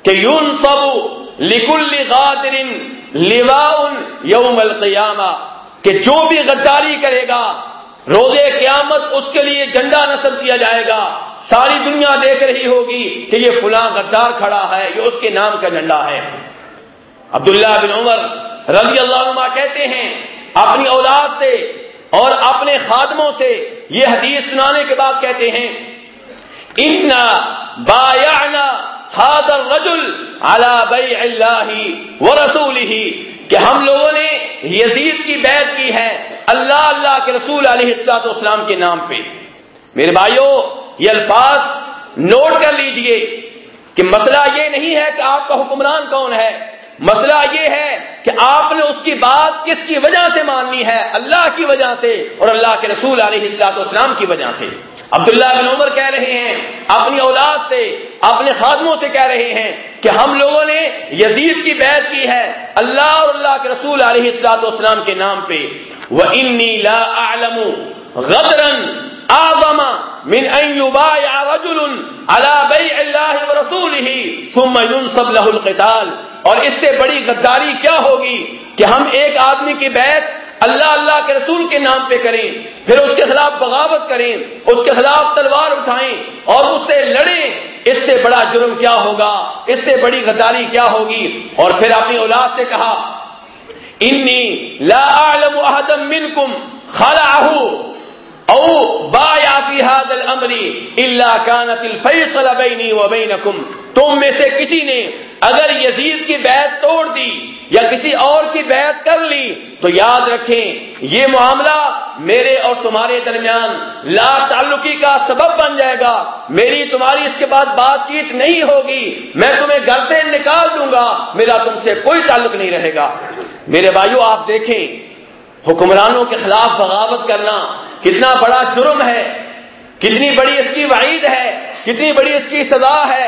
کہ یون سب لکل غادر یوم القیامہ، کہ جو بھی غداری کرے گا روزے قیامت اس کے لیے جنڈا نصب کیا جائے گا۔ ساری دنیا دیکھ رہی ہوگی کہ یہ فلاں غدار کھڑا ہے، یہ اس کے نام کا جھنڈا ہے۔ عبداللہ بن عمر رضی اللہ عنہ کہتے ہیں، اپنی اولاد سے اور اپنے خادموں سے یہ حدیث سنانے کے بعد کہتے ہیں اتنا بایا حاضر رجل بئی اللہ و رسول ہی کہ ہم لوگوں نے یزید کی بیعت کی ہے اللہ اللہ کے رسول علیہ السلاط اسلام کے نام پہ۔ میرے بھائیوں یہ الفاظ نوٹ کر لیجیے کہ مسئلہ یہ نہیں ہے کہ آپ کا حکمران کون ہے۔ مسئلہ یہ ہے کہ آپ نے اس کی بات کس کی وجہ سے ماننی ہے؟ اللہ کی وجہ سے اور اللہ کے رسول علیہ السلاط اسلام کی وجہ سے۔ عبداللہ بن عمر کہہ رہے ہیں، اپنی اولاد سے، اپنے خادموں سے کہہ رہے ہیں کہ ہم لوگوں نے یزید کی بیعت کی ہے اللہ اور اللہ کے رسول علیہ السلاط اسلام کے نام پہ۔ وہ انی لا عالم غدرن آزما من ان يبايع رجل على بيع الله ورسوله ثم ينصب له القتال۔ اور اس سے بڑی غداری کیا ہوگی کہ ہم ایک آدمی کی بیعت اللہ اللہ کے رسول کے نام پہ کریں، پھر اس کے خلاف بغاوت کریں، اس کے خلاف تلوار اٹھائیں اور اس سے لڑیں۔ اس سے بڑا جرم کیا ہوگا؟ اس سے بڑی غداری کیا ہوگی؟ اور پھر اپنی اولاد سے کہا، انی لا اعلم احدم منکم خلعه او بایا فی هذا الامر الا كانت الفیصل بینی و بینکم، تم میں سے کسی نے اگر یزید کی بیعت توڑ دی یا کسی اور کی بیعت کر لی، تو یاد رکھیں، یہ معاملہ میرے اور تمہارے درمیان لا تعلقی کا سبب بن جائے گا۔ میری تمہاری اس کے بعد بات چیت نہیں ہوگی، میں تمہیں گھر سے نکال دوں گا، میرا تم سے کوئی تعلق نہیں رہے گا۔ میرے بھائیو، آپ دیکھیں، حکمرانوں کے خلاف بغاوت کرنا کتنا بڑا جرم ہے، کتنی بڑی اس کی وعید ہے، کتنی بڑی اس کی سزا ہے۔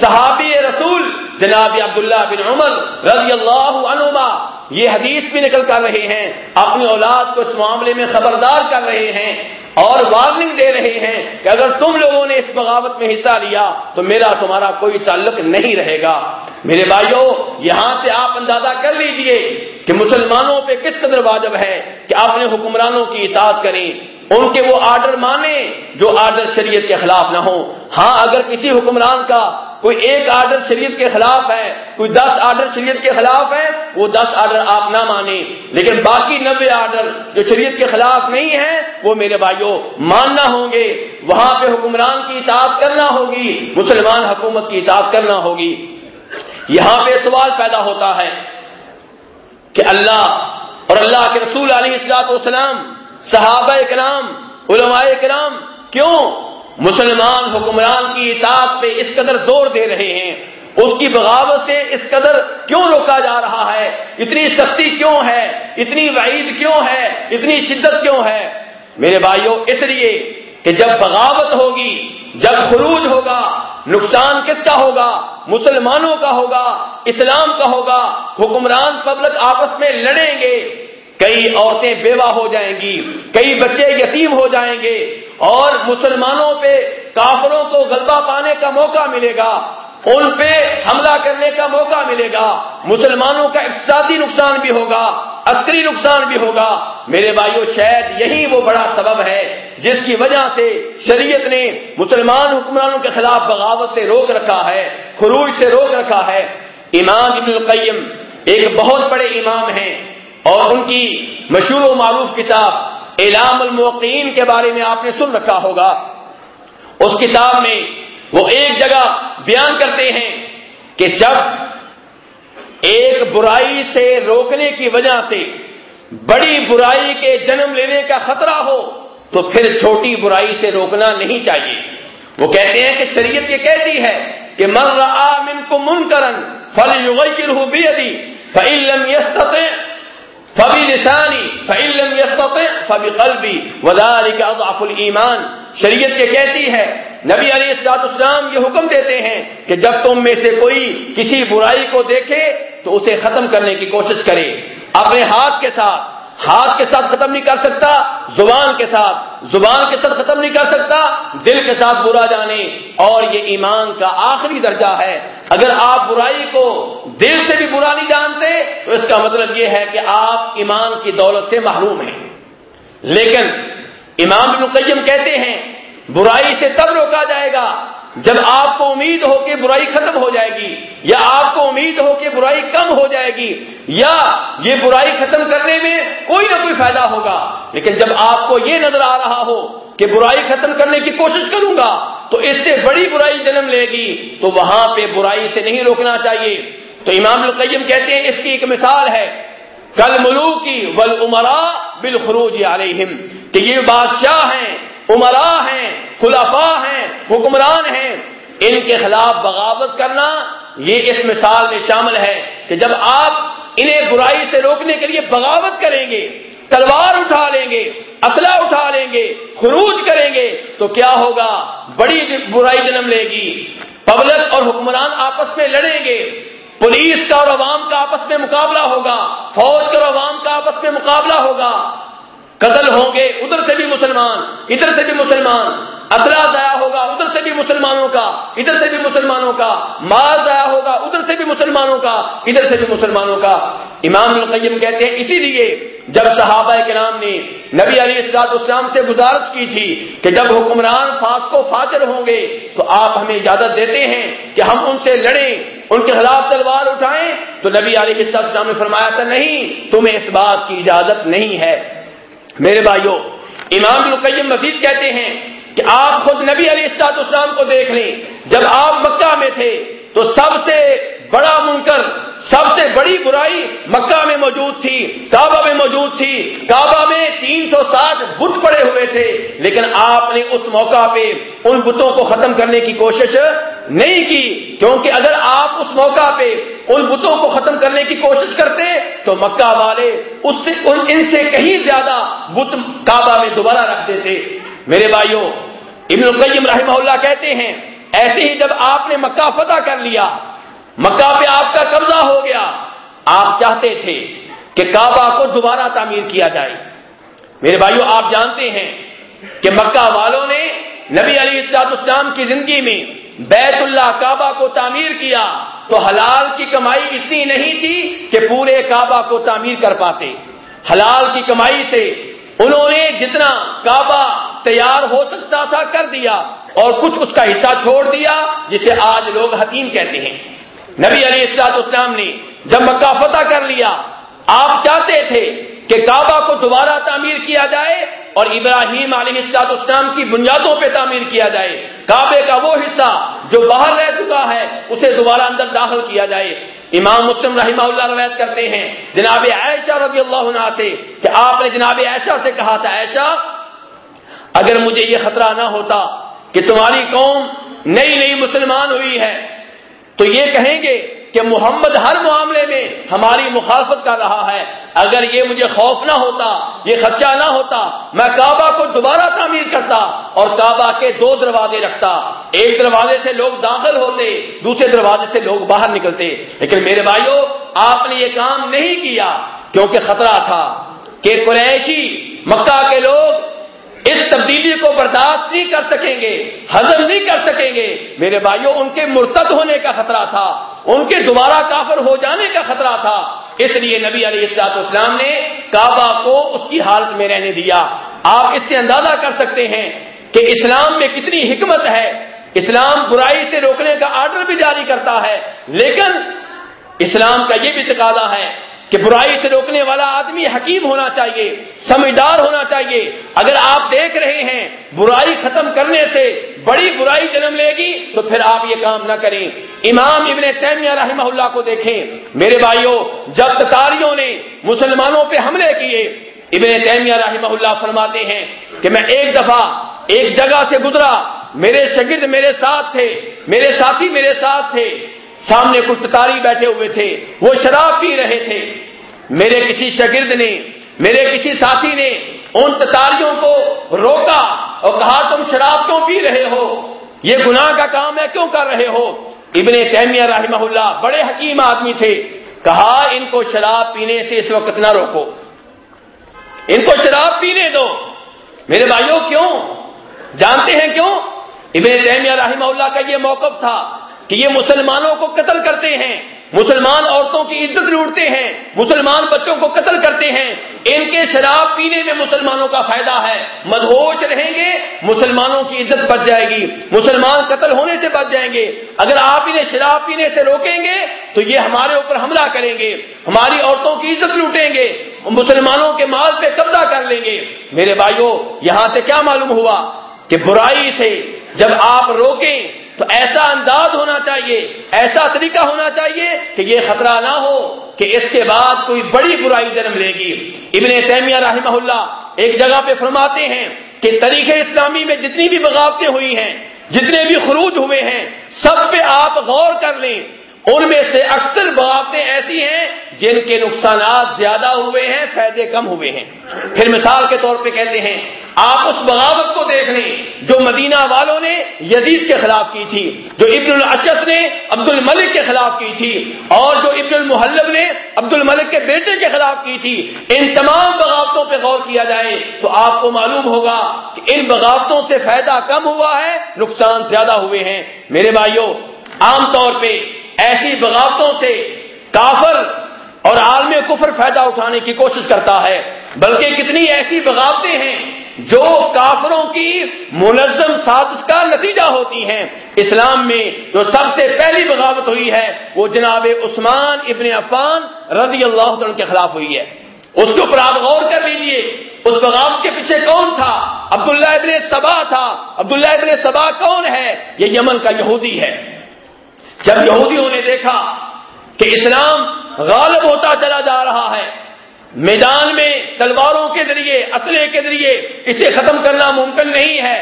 صحابی رسول جناب عبداللہ بن عمر رضی اللہ عنما یہ حدیث بھی نکل کر رہے ہیں، اپنی اولاد کو اس معاملے میں خبردار کر رہے ہیں اور وارننگ دے رہے ہیں کہ اگر تم لوگوں نے اس بغاوت میں حصہ لیا تو میرا تمہارا کوئی تعلق نہیں رہے گا۔ میرے بھائیوں یہاں سے آپ اندازہ کر لیجیے کہ مسلمانوں پہ کس قدر واجب ہے کہ اپنے حکمرانوں کی اطاعت کریں۔ ان کے وہ آرڈر مانے جو آرڈر شریعت کے خلاف نہ ہو ہاں اگر کسی حکمران کا کوئی ایک آرڈر شریعت کے خلاف ہے، کوئی دس آرڈر شریعت کے خلاف ہے، وہ دس آرڈر آپ نہ مانیں۔ لیکن باقی نبے آرڈر جو شریعت کے خلاف نہیں ہے وہ میرے بھائیوں ماننا ہوں گے۔ وہاں پہ حکمران کی اطاعت کرنا ہوگی، مسلمان حکومت کی اطاعت کرنا ہوگی۔ یہاں پہ سوال پیدا ہوتا ہے کہ اللہ اور اللہ کے رسول علیہ السلاط والسلام صحابہ کرام، علماء کرام کیوں مسلمان حکمران کی اطاعت پہ اس قدر زور دے رہے ہیں؟ اس کی بغاوت سے اس قدر کیوں روکا جا رہا ہے؟ اتنی سختی کیوں ہے؟ اتنی وعید کیوں ہے؟ اتنی شدت کیوں ہے؟ میرے بھائیوں اس لیے کہ جب بغاوت ہوگی، جب خروج ہوگا، نقصان کس کا ہوگا؟ مسلمانوں کا ہوگا، اسلام کا ہوگا، حکمران پبلک آپس میں لڑیں گے۔ کئی عورتیں بیوہ ہو جائیں گی، کئی بچے یتیم ہو جائیں گے اور مسلمانوں پہ کافروں کو غلبہ پانے کا موقع ملے گا، ان پہ حملہ کرنے کا موقع ملے گا، مسلمانوں کا اقتصادی نقصان بھی ہوگا، عسکری نقصان بھی ہوگا۔ میرے بھائیو، شاید یہی وہ بڑا سبب ہے جس کی وجہ سے شریعت نے مسلمان حکمرانوں کے خلاف بغاوت سے روک رکھا ہے، خروج سے روک رکھا ہے۔ امام ابن القیم ایک بہت بڑے امام ہیں۔ اور ان کی مشہور و معروف کتاب اعلام الموقین کے بارے میں آپ نے سن رکھا ہوگا۔ اس کتاب میں وہ ایک جگہ بیان کرتے ہیں کہ جب ایک برائی سے روکنے کی وجہ سے بڑی برائی کے جنم لینے کا خطرہ ہو، تو پھر چھوٹی برائی سے روکنا نہیں چاہیے۔ وہ کہتے ہیں کہ شریعت یہ کہتی ہے کہ من رآ منکم منکرن فلیغیرہ بیدی فإن لم فبی لسانی، فإن لم يستطع فبقلبی اضعف الایمان۔ شریعت کے کہتی ہے، نبی علیہ السلاط اسلام یہ حکم دیتے ہیں کہ جب تم میں سے کوئی کسی برائی کو دیکھے تو اسے ختم کرنے کی کوشش کرے۔ اپنے ہاتھ کے ساتھ ہاتھ کے ساتھ ختم نہیں کر سکتا، زبان کے ساتھ۔ زبان کے ساتھ ختم نہیں کر سکتا، دل کے ساتھ برا جانے۔ اور یہ ایمان کا آخری درجہ ہے۔ اگر آپ برائی کو دل سے بھی برا نہیں جانتے، تو اس کا مطلب یہ ہے کہ آپ ایمان کی دولت سے محروم ہیں۔ لیکن امام ابن قیم کہتے ہیں، برائی سے تب روکا جائے گا جب آپ کو امید ہو کہ برائی ختم ہو جائے گی، یا آپ کو امید ہو کہ برائی کم ہو جائے گی، یا یہ برائی ختم کرنے میں کوئی نہ کوئی فائدہ ہوگا۔ لیکن جب آپ کو یہ نظر آ رہا ہو کہ برائی ختم کرنے کی کوشش کروں گا، تو اس سے بڑی برائی جنم لے گی۔ تو وہاں پہ برائی سے نہیں روکنا چاہیے۔ تو امام القیم کہتے ہیں، اس کی ایک مثال ہے، کل ملو کی ول عمرا بالخروج علیہم، کہ یہ بادشاہ ہیں عمرا ہیں خلافا ہیں، حکمران ہیں۔ ان کے خلاف بغاوت کرنا یہ اس مثال میں شامل ہے کہ جب آپ انہیں برائی سے روکنے کے لیے بغاوت کریں گے، تلوار اٹھا لیں گے، اسلحہ اٹھا لیں گے، خروج کریں گے، تو کیا ہوگا؟ بڑی برائی جنم لے گی۔ پبلک اور حکمران آپس میں لڑیں گے۔ پولیس کا اور عوام کا آپس میں مقابلہ ہوگا۔ فوج کا اور عوام کا آپس میں مقابلہ ہوگا۔ قتل ہوں گے، ادھر سے بھی مسلمان، ادھر سے بھی مسلمان۔ اسلحہ ضائع ہوگا، ادھر سے بھی مسلمانوں کا، ادھر سے بھی مسلمانوں کا۔ مال ضائع ہوگا، ادھر سے بھی مسلمانوں کا، ادھر سے بھی مسلمانوں کا۔ امام القیم کہتے ہیں، اسی لیے جب صحابہ کے نام نے نبی علی اسلاد اسلام سے گزارش کی تھی کہ جب حکمران فاسق و فاجر ہوں گے، تو آپ ہمیں اجازت دیتے ہیں کہ ہم ان سے لڑیں، ان کے خلاف تلوار اٹھائیں۔ تو نبی علی اسلام نے فرمایا تھا، نہیں، تمہیں اس بات کی اجازت نہیں ہے۔ میرے بھائیوں امام القیم مزید کہتے ہیں کہ آپ خود نبی علیہ السلاط اسلام کو دیکھ لیں۔ جب آپ مکہ میں تھے تو سب سے بڑا منکر، سب سے بڑی برائی مکہ میں موجود تھی، کعبہ میں موجود تھی۔ کعبہ میں تین سو ساٹھ بت پڑے ہوئے تھے، لیکن آپ نے اس موقع پہ ان بتوں کو ختم کرنے کی کوشش نہیں کی۔ کیونکہ اگر آپ اس موقع پہ ان بتوں کو ختم کرنے کی کوشش کرتے تو مکہ والے اس سے ان سے کہیں زیادہ بت کعبہ میں دوبارہ رکھ دیتے۔ میرے بھائیوں ابن القیم رحمہ اللہ کہتے ہیں، ایسے ہی جب آپ نے مکہ فتح کر لیا، مکہ پہ آپ کا قبضہ ہو گیا، آپ چاہتے تھے کہ کعبہ کو دوبارہ تعمیر کیا جائے۔ میرے بھائیوں آپ جانتے ہیں کہ مکہ والوں نے نبی علی اسلام اسلام کی زندگی میں بیت اللہ کعبہ کو تعمیر کیا تو حلال کی کمائی اتنی نہیں تھی کہ پورے کعبہ کو تعمیر کر پاتے۔ حلال کی کمائی سے انہوں نے جتنا کعبہ تیار ہو سکتا تھا کر دیا اور کچھ اس کا حصہ چھوڑ دیا جسے آج لوگ حکیم کہتے ہیں۔ نبی علی اسلام اسلام نے جب مکہ فتح کر لیا، آپ چاہتے تھے کہ کعبہ کو دوبارہ تعمیر کیا جائے اور ابراہیم علیہ السلاط اسلام کی بنیادوں پہ تعمیر کیا جائے۔ کعبے کا وہ حصہ جو باہر رہ چکا ہے، اسے دوبارہ اندر داخل کیا جائے۔ امام مسلم رحمہ اللہ روایت کرتے ہیں، جناب عائشہ رضی اللہ عنہ سے، کہ آپ نے جناب عائشہ سے کہا تھا، عائشہ، اگر مجھے یہ خطرہ نہ ہوتا کہ تمہاری قوم نئی نئی مسلمان ہوئی ہے، تو یہ کہیں گے کہ محمد ہر معاملے میں ہماری مخالفت کر رہا ہے۔ اگر یہ مجھے خوف نہ ہوتا، یہ خدشہ نہ ہوتا، میں کعبہ کو دوبارہ تعمیر کرتا اور کعبہ کے دو دروازے رکھتا۔ ایک دروازے سے لوگ داخل ہوتے، دوسرے دروازے سے لوگ باہر نکلتے۔ لیکن میرے بھائیوں آپ نے یہ کام نہیں کیا کیونکہ خطرہ تھا کہ قریشی، مکہ کے لوگ اس تبدیلی کو برداشت نہیں کر سکیں گے ہزم نہیں کر سکیں گے۔ میرے بھائیوں ان کے مرتد ہونے کا خطرہ تھا۔ ان کے دوبارہ کافر ہو جانے کا خطرہ تھا۔ اس لیے نبی علیہ السلاط اسلام نے کعبہ کو اس کی حالت میں رہنے دیا۔ آپ اس سے اندازہ کر سکتے ہیں کہ اسلام میں کتنی حکمت ہے۔ اسلام برائی سے روکنے کا آرڈر بھی جاری کرتا ہے۔ لیکن اسلام کا یہ بھی تقاضا ہے کہ برائی سے روکنے والا آدمی حکیم ہونا چاہیے، سمجھدار ہونا چاہیے۔ اگر آپ دیکھ رہے ہیں برائی ختم کرنے سے بڑی برائی جنم لے گی، تو پھر آپ یہ کام نہ کریں۔ امام ابن تیمیہ رحمہ اللہ کو دیکھیں۔ میرے بھائیوں، جب تتاریوں نے مسلمانوں پہ حملے کیے، ابن تیمیہ رحمہ اللہ فرماتے ہیں کہ میں ایک دفعہ ایک جگہ سے گزرا۔ میرے شگرد میرے ساتھ تھے، میرے ساتھی میرے ساتھ تھے۔ سامنے کچھ تتاری بیٹھے ہوئے تھے، وہ شراب پی رہے تھے۔ میرے کسی شاگرد نے، میرے کسی ساتھی نے ان تتاریوں کو روکا اور کہا، تم شراب کیوں پی رہے ہو؟ یہ گناہ کا کام ہے، کیوں کر رہے ہو؟ ابن تیمیہ رحمہ اللہ بڑے حکیم آدمی تھے، کہا، ان کو شراب پینے سے اس وقت نہ روکو۔ ان کو شراب پینے دو۔ میرے بھائیوں، کیوں؟ جانتے ہیں کیوں؟ ابن تیمیہ رحمہ اللہ کا یہ موقف تھا کہ یہ مسلمانوں کو قتل کرتے ہیں۔ مسلمان عورتوں کی عزت لوٹتے ہیں، مسلمان بچوں کو قتل کرتے ہیں۔ ان کے شراب پینے میں مسلمانوں کا فائدہ ہے۔ مدہوش رہیں گے، مسلمانوں کی عزت بچ جائے گی۔ مسلمان قتل ہونے سے بچ جائیں گے۔ اگر آپ انہیں شراب پینے سے روکیں گے، تو یہ ہمارے اوپر حملہ کریں گے۔ ہماری عورتوں کی عزت لوٹیں گے۔ مسلمانوں کے مال پہ قبضہ کر لیں گے۔ میرے بھائیوں یہاں سے کیا معلوم ہوا کہ برائی سے جب آپ روکیں تو ایسا انداز ہونا چاہیے، ایسا طریقہ ہونا چاہیے کہ یہ خطرہ نہ ہو کہ اس کے بعد کوئی بڑی برائی جنم لے گی۔ ابن تیمیہ رحمہ اللہ ایک جگہ پہ فرماتے ہیں کہ تاریخ اسلامی میں جتنی بھی بغاوتیں ہوئی ہیں، جتنے بھی خروج ہوئے ہیں، سب پہ آپ غور کر لیں۔ ان میں سے اکثر بغاوتیں ایسی ہیں جن کے نقصانات زیادہ ہوئے ہیں، فائدے کم ہوئے ہیں۔ پھر مثال کے طور پہ کہتے ہیں، آپ اس بغاوت کو دیکھ لیں جو مدینہ والوں نے یزید کے خلاف کی تھی، جو ابن الاشد نے عبد الملک کے خلاف کی تھی، اور جو ابن المحلب نے عبد الملک کے بیٹے کے خلاف کی تھی۔ ان تمام بغاوتوں پہ غور کیا جائے تو آپ کو معلوم ہوگا کہ ان بغاوتوں سے فائدہ کم ہوا ہے، نقصان زیادہ ہوئے ہیں۔ میرے بھائیوں، عام طور پہ ایسی بغاوتوں سے کافر اور عالم کفر فائدہ اٹھانے کی کوشش کرتا ہے۔ بلکہ کتنی ایسی بغاوتیں ہیں جو کافروں کی منظم سازش کا نتیجہ ہوتی ہیں۔ اسلام میں جو سب سے پہلی بغاوت ہوئی ہے وہ جناب عثمان ابن عفان رضی اللہ عنہ کے خلاف ہوئی ہے۔ اس کے اوپر آپ غور کر لیجیے اس بغاوت کے پیچھے کون تھا؟ عبداللہ ابن سبا تھا۔ عبداللہ ابن سبا کون ہے؟ یہ یمن کا یہودی ہے۔ جب یہودیوں نے دیکھا کہ اسلام غالب ہوتا چلا جا رہا ہے، میدان میں تلواروں کے ذریعے، اسلحے کے ذریعے اسے ختم کرنا ممکن نہیں ہے۔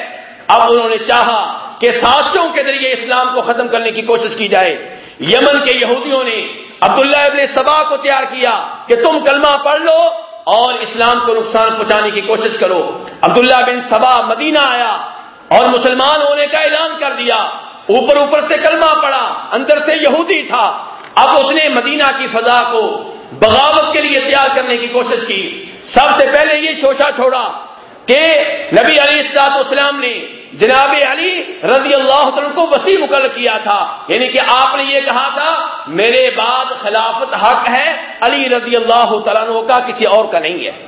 اب انہوں نے چاہا کہ سازشوں کے ذریعے اسلام کو ختم کرنے کی کوشش کی جائے۔ یمن کے یہودیوں نے عبداللہ ابن سبا کو تیار کیا کہ تم کلمہ پڑھ لو اور اسلام کو نقصان پہنچانے کی کوشش کرو۔ عبداللہ بن سبا مدینہ آیا اور مسلمان ہونے کا اعلان کر دیا اوپر اوپر سے کلمہ پڑا، اندر سے یہودی تھا۔ اب اس نے مدینہ کی فضا کو بغاوت کے لیے تیار کرنے کی کوشش کی۔ سب سے پہلے یہ شوشا چھوڑا کہ نبی علی السلاط اسلام نے جناب علی رضی اللہ عنہ کو وسیع مقرر کیا تھا۔ یعنی کہ آپ نے یہ کہا تھا، میرے بعد خلافت حق ہے، علی رضی اللہ تعالیٰ کا کسی اور کا نہیں ہے۔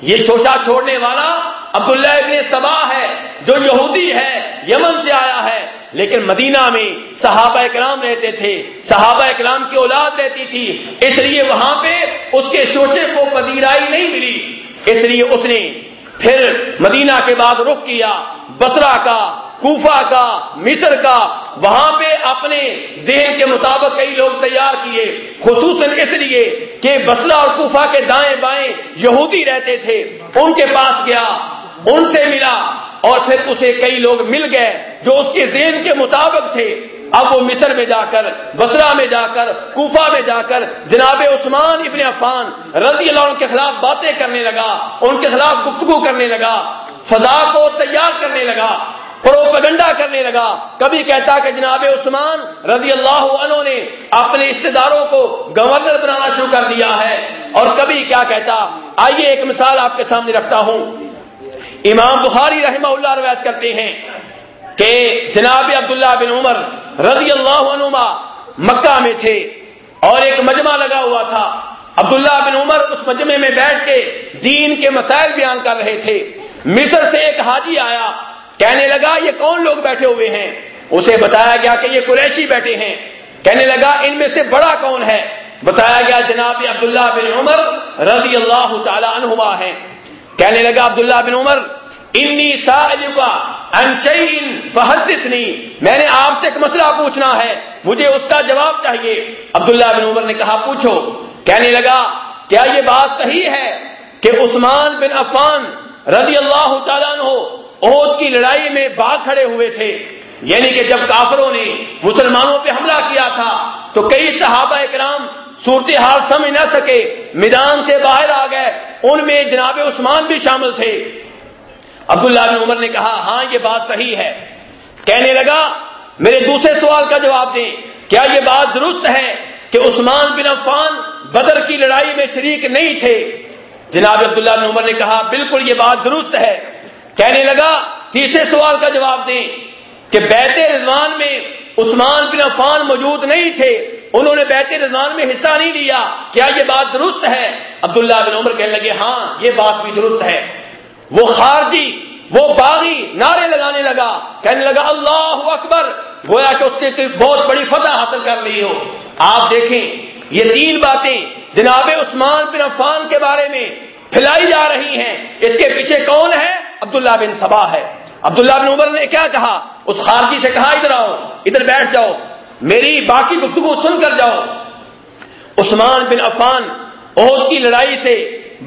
یہ شوشا چھوڑنے والا عبداللہ ابن سبا ہے، جو یہودی ہے، یمن سے آیا ہے۔ لیکن مدینہ میں صحابہ اکرام رہتے تھے، صحابہ اکرام کی اولاد رہتی تھی، اس لیے وہاں پہ اس کے شوشے کو پذیرائی نہیں ملی۔ اس لیے اس نے پھر مدینہ کے بعد رخ کیا بسرا کا، کوفہ کا، مصر کا، وہاں پہ اپنے ذہن کے مطابق کئی لوگ تیار کیے۔ خصوصاً اس لیے کہ بسرا اور کوفہ کے دائیں بائیں یہودی رہتے تھے، ان کے پاس گیا، ان سے ملا۔ اور پھر اسے کئی لوگ مل گئے جو اس کے ذہن کے مطابق تھے۔ اب وہ مصر میں جا کر بسرا میں جا کر، کوفہ میں جا کر جناب عثمان ابن عفان رضی اللہ عنہ کے خلاف باتیں کرنے لگا، ان کے خلاف گفتگو کرنے لگا فضا کو تیار کرنے لگا، پروپگنڈا کرنے لگا۔ کبھی کہتا کہ جناب عثمان رضی اللہ عنہ نے اپنے رشتے داروں کو گورنر بنانا شروع کر دیا ہے۔ اور کبھی کیا کہتا، آئیے ایک مثال آپ کے سامنے رکھتا ہوں۔ امام بخاری رحمہ اللہ روایت کرتے ہیں کہ جناب عبداللہ بن عمر رضی اللہ عنما مکہ میں تھے اور ایک مجمع لگا ہوا تھا۔ عبداللہ بن عمر اس مجمع میں بیٹھ کے دین کے مسائل بیان کر رہے تھے۔ مصر سے ایک حاجی آیا، کہنے لگا، یہ کون لوگ بیٹھے ہوئے ہیں؟ اسے بتایا گیا کہ یہ قریشی بیٹھے ہیں۔ کہنے لگا، ان میں سے بڑا کون ہے؟ بتایا گیا، جناب عبداللہ بن عمر رضی اللہ تعالی عنہما ہے کہنے لگا عبداللہ بن عمر، انی کا انشین فحدثنی. میں نے آپ سے ایک مسئلہ پوچھنا ہے، مجھے اس کا جواب چاہیے۔ عبداللہ بن عمر نے کہا، پوچھو. کہنے لگا، کیا یہ بات صحیح ہے کہ عثمان بن عفان رضی اللہ تعالیٰ عنہ عہد کی لڑائی میں باغ کھڑے ہوئے تھے؟ یعنی کہ جب کافروں نے مسلمانوں پہ حملہ کیا تھا، تو کئی صحابہ اکرام صورتحال سمجھ نہ سکے، میدان سے باہر آ گئے، ان میں جناب عثمان بھی شامل تھے۔ عبداللہ بن عمر نے کہا ہاں یہ بات صحیح ہے۔ کہنے لگا، میرے دوسرے سوال کا جواب دیں۔ کیا یہ بات درست ہے کہ عثمان بن عفان بدر کی لڑائی میں شریک نہیں تھے؟ جناب عبداللہ بن عمر نے کہا، بالکل یہ بات درست ہے۔ کہنے لگا، تیسرے سوال کا جواب دیں کہ بیت رضوان میں عثمان بن عفان موجود نہیں تھے۔ انہوں نے بیت رضوان میں حصہ نہیں لیا. کیا یہ بات درست ہے؟ عبداللہ بن عمر کہنے لگے ہاں یہ بات بھی درست ہے. وہ خارجی، وہ باغی نعرے لگانے لگا. کہنے لگا، اللہ اکبر. گویا کہ اس نے بہت بڑی فتح حاصل کر لی ہو. آپ دیکھیں، یہ تین باتیں جناب عثمان بن عفان کے بارے میں پھیلائی جا رہی ہیں. اس کے پیچھے کون ہے؟ عبداللہ بن سبا ہے. عبداللہ بن عمر نے کیا کہا؟ اس خارجی سے کہا، ادھر آؤ، ادھر بیٹھ جاؤ. میری باقی گفتگو سن کر جاؤ۔ عثمان بن عفان عہد کی لڑائی سے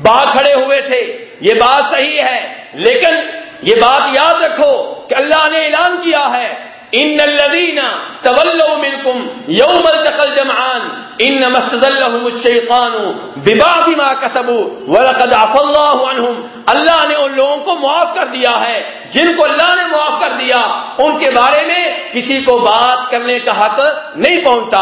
با کھڑے ہوئے تھے۔ یہ بات صحیح ہے، لیکن یہ بات یاد رکھو کہ اللہ نے اعلان کیا ہے۔ ان الذين تولوا منكم يوم التقى الجمعان انما استزلهم الشيطان ببعض ما كسبوا ولقد عفى الله عنهم. اللہ نے ان لوگوں کو معاف کر دیا ہے، جن کو اللہ نے معاف کر دیا، ان کے بارے میں کسی کو بات کرنے کا حق نہیں پہنچتا۔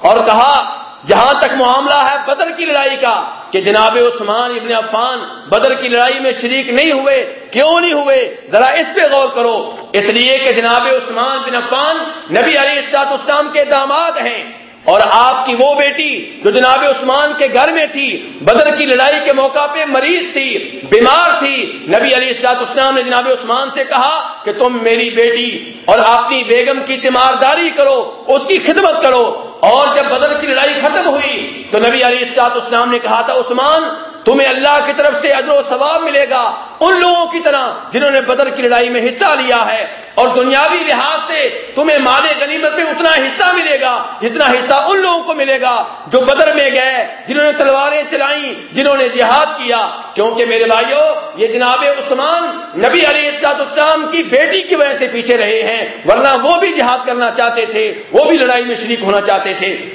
اور کہا، جہاں تک معاملہ ہے، بدر کی لڑائی کا۔ کہ جناب عثمان ابن عفان بدر کی لڑائی میں شریک نہیں ہوئے، کیوں نہیں ہوئے؟ ذرا اس پہ غور کرو۔ اس لیے کہ جناب عثمان بن عفان نبی علی اسلام اسلام کے داماد ہیں۔ اور آپ کی وہ بیٹی جو جناب عثمان کے گھر میں تھی، بدر کی لڑائی کے موقع پہ مریض تھی، بیمار تھی۔ نبی علی اسلام اسلام نے جناب عثمان سے کہا کہ تم میری بیٹی اور اپنی بیگم کی تیمارداری کرو، اس کی خدمت کرو۔ اور جب بدر کی لڑائی ختم ہوئی تو نبی علی اسلام اسلام نے کہا تھا، عثمان، تمہیں اللہ کی طرف سے اجر و ثواب ملے گا۔ ان لوگوں کی طرح جنہوں نے بدر کی لڑائی میں حصہ لیا ہے اور دنیاوی لحاظ سے تمہیں مال غنیمت میں اتنا حصہ ملے گا جتنا حصہ ان لوگوں کو ملے گا جو بدر میں گئے، جنہوں نے تلواریں چلائیں، جنہوں نے جہاد کیا۔ کیونکہ میرے بھائیوں یہ جناب عثمان نبی علی اسلام اسلام کی بیٹی کی وجہ سے پیچھے رہے ہیں، ورنہ وہ بھی جہاد کرنا چاہتے تھے، وہ بھی لڑائی میں شریک ہونا چاہتے تھے۔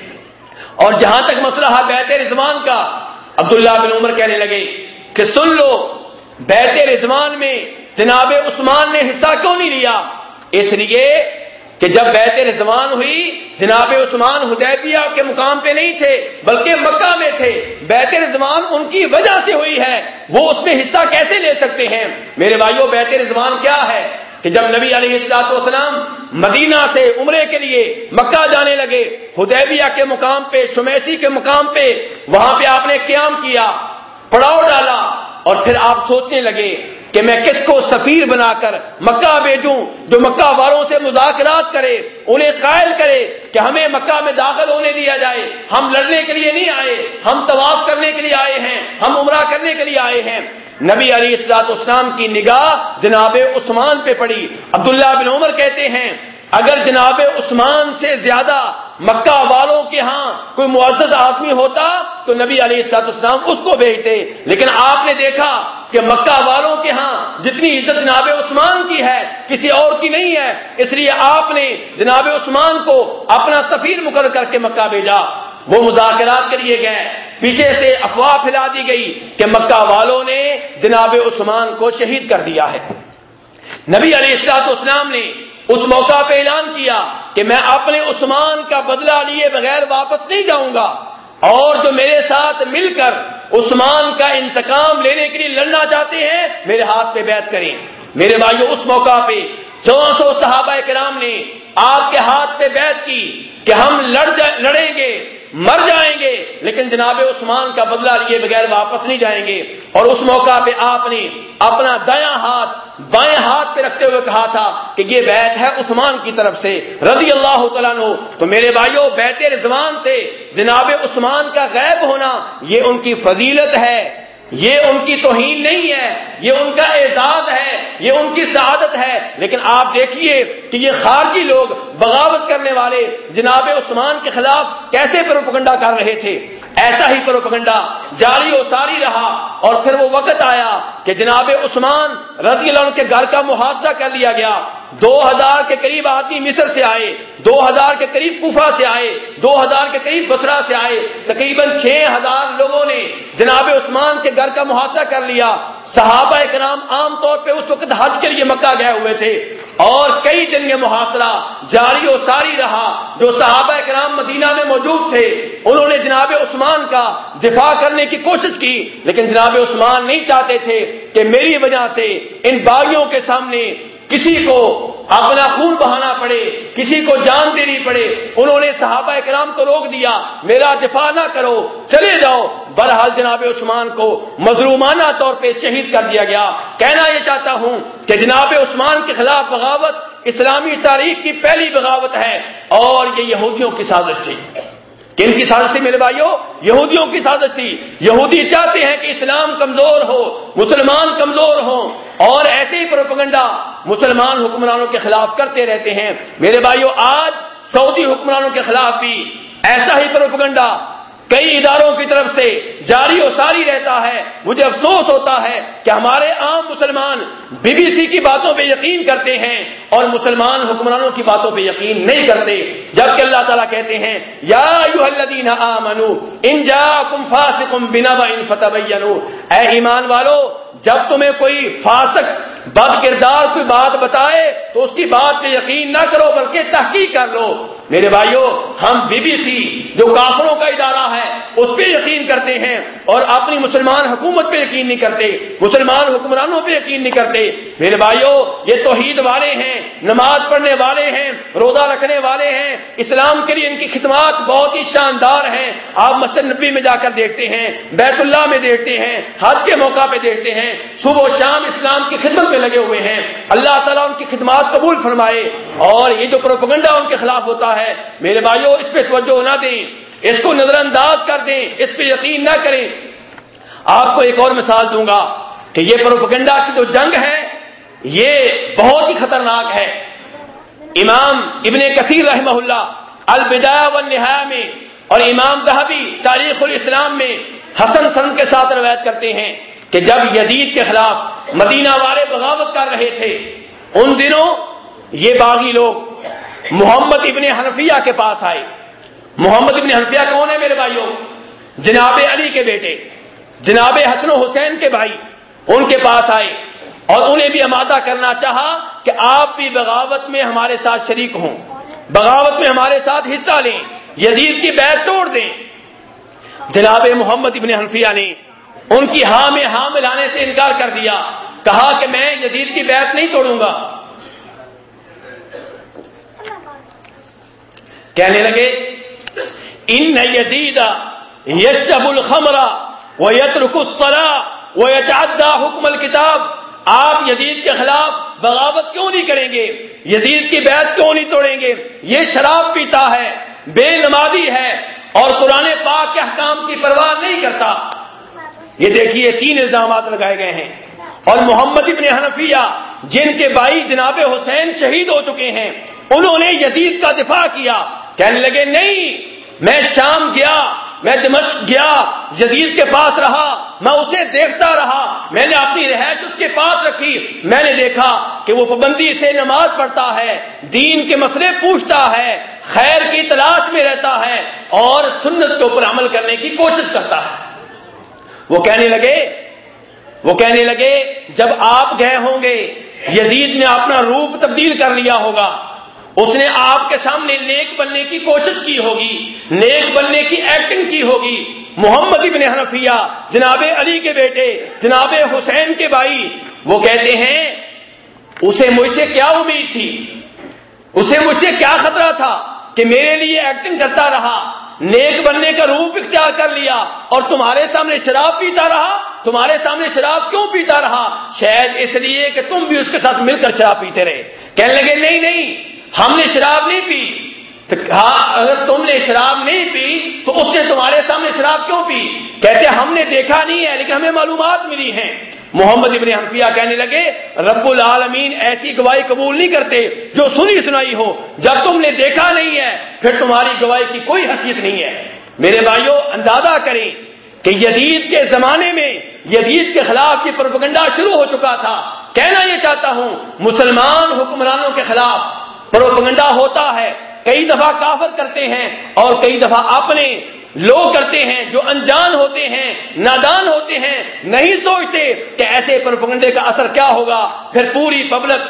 اور جہاں تک مسئلہ ہے بیت رضوان کا، عبداللہ بن عمر کہنے لگے کہ سن لو بیت رضوان میں جناب عثمان نے حصہ کیوں نہیں لیا؟ اس لیے کہ جب بیت رضوان ہوئی، جناب عثمان حدیبیہ کے مقام پہ نہیں تھے، بلکہ مکہ میں تھے۔ بیت رضوان ان کی وجہ سے ہوئی ہے۔ وہ اس میں حصہ کیسے لے سکتے ہیں؟ میرے بھائیوں بیت رضوان کیا ہے کہ جب نبی علیہ السلاط والسلام مدینہ سے عمرے کے لیے مکہ جانے لگے، حدیبیہ کے مقام پہ، شمیسی کے مقام پہ، وہاں پہ آپ نے قیام کیا، پڑاؤ ڈالا۔ اور پھر آپ سوچنے لگے کہ میں کس کو سفیر بنا کر مکہ بھیجوں جو مکہ والوں سے مذاکرات کرے، انہیں قائل کرے کہ ہمیں مکہ میں داخل ہونے دیا جائے۔ ہم لڑنے کے لیے نہیں آئے، ہم طواف کرنے کے لیے آئے ہیں، ہم عمرہ کرنے کے لیے آئے ہیں۔ نبی علی اصلاط اسلام کی نگاہ جناب عثمان پہ پڑی۔ عبداللہ بن عمر کہتے ہیں، اگر جناب عثمان سے زیادہ مکہ والوں کے ہاں کوئی معزز آدمی ہوتا تو نبی علی سات اسلام اس کو بھیجتے۔ لیکن آپ نے دیکھا کہ مکہ والوں کے ہاں جتنی عزت جناب عثمان کی ہے، کسی اور کی نہیں ہے۔ اس لیے آپ نے جناب عثمان کو اپنا سفیر مقرر کر کے مکہ بھیجا۔ وہ مذاکرات کریے گئے۔ پیچھے سے افواہ پھیلا دی گئی کہ مکہ والوں نے جناب عثمان کو شہید کر دیا ہے۔ نبی علیہ السلاط اسلام نے اس موقع پہ اعلان کیا کہ میں اپنے عثمان کا بدلہ لیے بغیر واپس نہیں جاؤں گا۔ اور جو میرے ساتھ مل کر عثمان کا انتقام لینے کے لیے لڑنا چاہتے ہیں، میرے ہاتھ پہ بیعت کریں۔ میرے بھائیو، اس موقع پہ چون سو صحابہ کرام نے آپ کے ہاتھ پہ بیعت کی کہ ہم لڑ لڑیں گے۔ مر جائیں گے، لیکن جناب عثمان کا بدلہ لیے بغیر واپس نہیں جائیں گے۔ اور اس موقع پہ آپ نے اپنا دایاں ہاتھ، بائیں ہاتھ پہ رکھتے ہوئے کہا تھا کہ یہ بیت ہے عثمان کی طرف سے۔ رضی اللہ تعالیٰ نو تو میرے بھائیوں بیت رضوان سے جناب عثمان کا غیب ہونا یہ ان کی فضیلت ہے۔ یہ ان کی توہین نہیں ہے، یہ ان کا اعزاز ہے، یہ ان کی سعادت ہے۔ لیکن آپ دیکھیے کہ یہ خارجی لوگ بغاوت کرنے والے جناب عثمان کے خلاف کیسے پروپگنڈا کر رہے تھے؟ ایسا ہی پروپگنڈا جاری و ساری رہا۔ اور پھر وہ وقت آیا کہ جناب عثمان رضی اللہ عنہ کے گھر کا محاصرہ کر لیا گیا۔ دو ہزار کے قریب آدمی مصر سے آئے، دو ہزار کے قریب کوفہ سے آئے، دو ہزار کے قریب بسرا سے آئے، تقریباً چھ ہزار لوگوں نے جناب عثمان کے گھر کا محاصرہ کر لیا۔ صحابہ کرام عام طور پہ اس وقت حج کے لیے مکہ گئے ہوئے تھے۔ اور کئی دن یہ محاصرہ جاری و ساری رہا۔ جو صحابہ کرام مدینہ میں موجود تھے، انہوں نے جناب عثمان کا دفاع کرنے کی کوشش کی، لیکن جناب عثمان نہیں چاہتے تھے کہ میری وجہ سے ان باغیوں کے سامنے کسی کو اپنا خون بہانا پڑے، کسی کو جان دینی پڑے، انہوں نے صحابہ کرام کو روک دیا، میرا دفاع نہ کرو، چلے جاؤ۔ برحال جناب عثمان کو مظلومانہ طور پہ شہید کر دیا گیا۔ کہنا یہ چاہتا ہوں کہ جناب عثمان کے خلاف بغاوت اسلامی تاریخ کی پہلی بغاوت ہے اور یہ یہودیوں کی سازش تھی۔ کن کی سازش تھی میرے بھائیوں یہودیوں کی سازش تھی۔ یہودی چاہتے ہیں کہ اسلام کمزور ہو، مسلمان کمزور ہوں۔ اور ایسے ہی پروپگنڈا مسلمان حکمرانوں کے خلاف کرتے رہتے ہیں۔ میرے بھائیوں آج سعودی حکمرانوں کے خلاف بھی ایسا ہی پروپگنڈا کئی اداروں کی طرف سے جاری و ساری رہتا ہے۔ مجھے افسوس ہوتا ہے کہ ہمارے عام مسلمان بی بی سی کی باتوں پہ یقین کرتے ہیں اور مسلمان حکمرانوں کی باتوں پہ یقین نہیں کرتے۔ جبکہ اللہ تعالیٰ کہتے ہیں، یا ان فاسقم بنا ان فتح اے ایمان والو جب تمہیں کوئی فاسق بد کردار کوئی بات بتائے تو اس کی بات پہ یقین نہ کرو بلکہ تحقیق کر لو۔ میرے بھائیوں ہم بی بی سی جو کافروں کا ادارہ ہے، اس پہ یقین کرتے ہیں اور اپنی مسلمان حکومت پہ یقین نہیں کرتے، مسلمان حکمرانوں پہ یقین نہیں کرتے۔ میرے بھائیوں یہ توحید والے ہیں، نماز پڑھنے والے ہیں، روزہ رکھنے والے ہیں، اسلام کے لیے ان کی خدمات بہت ہی شاندار ہیں۔ آپ مسجد نبی میں جا کر دیکھتے ہیں، بیت اللہ میں دیکھتے ہیں، حج کے موقع پہ دیکھتے ہیں، صبح و شام اسلام کی خدمت میں لگے ہوئے ہیں۔ اللہ تعالیٰ ان کی خدمات قبول فرمائے اور یہ جو پروپگنڈا ان کے خلاف ہوتا ہے میرے بھائیوں اس پہ توجہ نہ دیں۔ اس کو نظر انداز کر دیں۔ اس پہ یقین نہ کریں۔ آپ کو ایک اور مثال دوں گا کہ یہ پروپگنڈا کی جو جنگ ہے، یہ بہت ہی خطرناک ہے۔ امام ابن کثیر رحمہ اللہ البدا و نہایا میں اور امام دہبی تاریخ الاسلام میں حسن سن کے ساتھ روایت کرتے ہیں کہ جب یزید کے خلاف مدینہ والے بغاوت کر رہے تھے، ان دنوں یہ باغی لوگ محمد ابن حنفیہ کے پاس آئے۔ محمد ابن حنفیہ کون ہے میرے بھائیوں؟ جناب علی کے بیٹے، جناب حسن و حسین کے بھائی ان کے پاس آئے اور انہیں بھی آمادہ کرنا چاہا کہ آپ بھی بغاوت میں ہمارے ساتھ شریک ہوں۔ بغاوت میں ہمارے ساتھ حصہ لیں، یزید کی بیت توڑ دیں۔ جناب محمد ابن حنفیہ نے ان کی ہاں میں ہاں ملانے سے انکار کر دیا، کہا کہ میں یزید کی بیعت نہیں توڑوں گا۔ کہنے لگے ان یزید یشب الخمرا وہ یترک الصلا وہ یتعدى حکم الکتاب آپ یزید کے خلاف بغاوت کیوں نہیں کریں گے؟ یزید کی بیعت کیوں نہیں توڑیں گے؟ یہ شراب پیتا ہے، بے نمازی ہے اور قرآن پاک کے حکام کی پرواہ نہیں کرتا۔ یہ دیکھیے تین الزامات لگائے گئے ہیں۔ اور محمد ابن حنفیہ، جن کے بھائی جناب حسین شہید ہو چکے ہیں، انہوں نے یزید کا دفاع کیا۔ کہنے لگے، نہیں، میں شام گیا، میں دمشق گیا، یزید کے پاس رہا، میں اسے دیکھتا رہا، میں نے اپنی رہائش اس کے پاس رکھی، میں نے دیکھا کہ وہ پابندی سے نماز پڑھتا ہے، دین کے مسئلے پوچھتا ہے، خیر کی تلاش میں رہتا ہے اور سنت کے اوپر عمل کرنے کی کوشش کرتا ہے. وہ کہنے لگے، وہ کہنے لگے، جب آپ گئے ہوں گے، یزید نے اپنا روپ تبدیل کر لیا ہوگا اس نے آپ کے سامنے نیک بننے کی کوشش کی ہوگی، نیک بننے کی ایکٹنگ کی ہوگی۔ محمد ابن حنفیہ، جناب علی کے بیٹے، جناب حسین کے بھائی، وہ کہتے ہیں، اسے مجھ سے کیا امید تھی؟ اسے مجھ سے کیا خطرہ تھا کہ میرے لیے ایکٹنگ کرتا رہا؟ نیک بننے کا روپ اختیار کر لیا اور تمہارے سامنے شراب پیتا رہا؟ تمہارے سامنے شراب کیوں پیتا رہا؟ شاید اس لیے کہ تم بھی اس کے ساتھ مل کر شراب پیتے رہے۔ کہنے لگے، نہیں نہیں ہم نے شراب نہیں پی۔ ہاں اگر تم نے شراب نہیں پی، تو اس نے تمہارے سامنے شراب کیوں پی؟ کہتے ہم نے دیکھا نہیں ہے، لیکن ہمیں معلومات ملی ہیں۔ محمد ابن حنفیہ کہنے لگے، رب العالمین ایسی گواہی قبول نہیں کرتے جو سنی سنائی ہو۔ جب تم نے دیکھا نہیں ہے، پھر تمہاری گواہی کی کوئی حیثیت نہیں ہے۔ میرے بھائیوں اندازہ کریں کہ یدید کے زمانے میں یدید کے خلاف یہ پروپگنڈا شروع ہو چکا تھا۔ کہنا یہ چاہتا ہوں، مسلمان حکمرانوں کے خلاف پروپگنڈا ہوتا ہے۔ کئی دفعہ کافر کرتے ہیں اور کئی دفعہ اپنے لوگ کرتے ہیں جو انجان ہوتے ہیں، نادان ہوتے ہیں، نہیں سوچتے کہ ایسے پروپگنڈے کا اثر کیا ہوگا۔ پھر پوری پبلک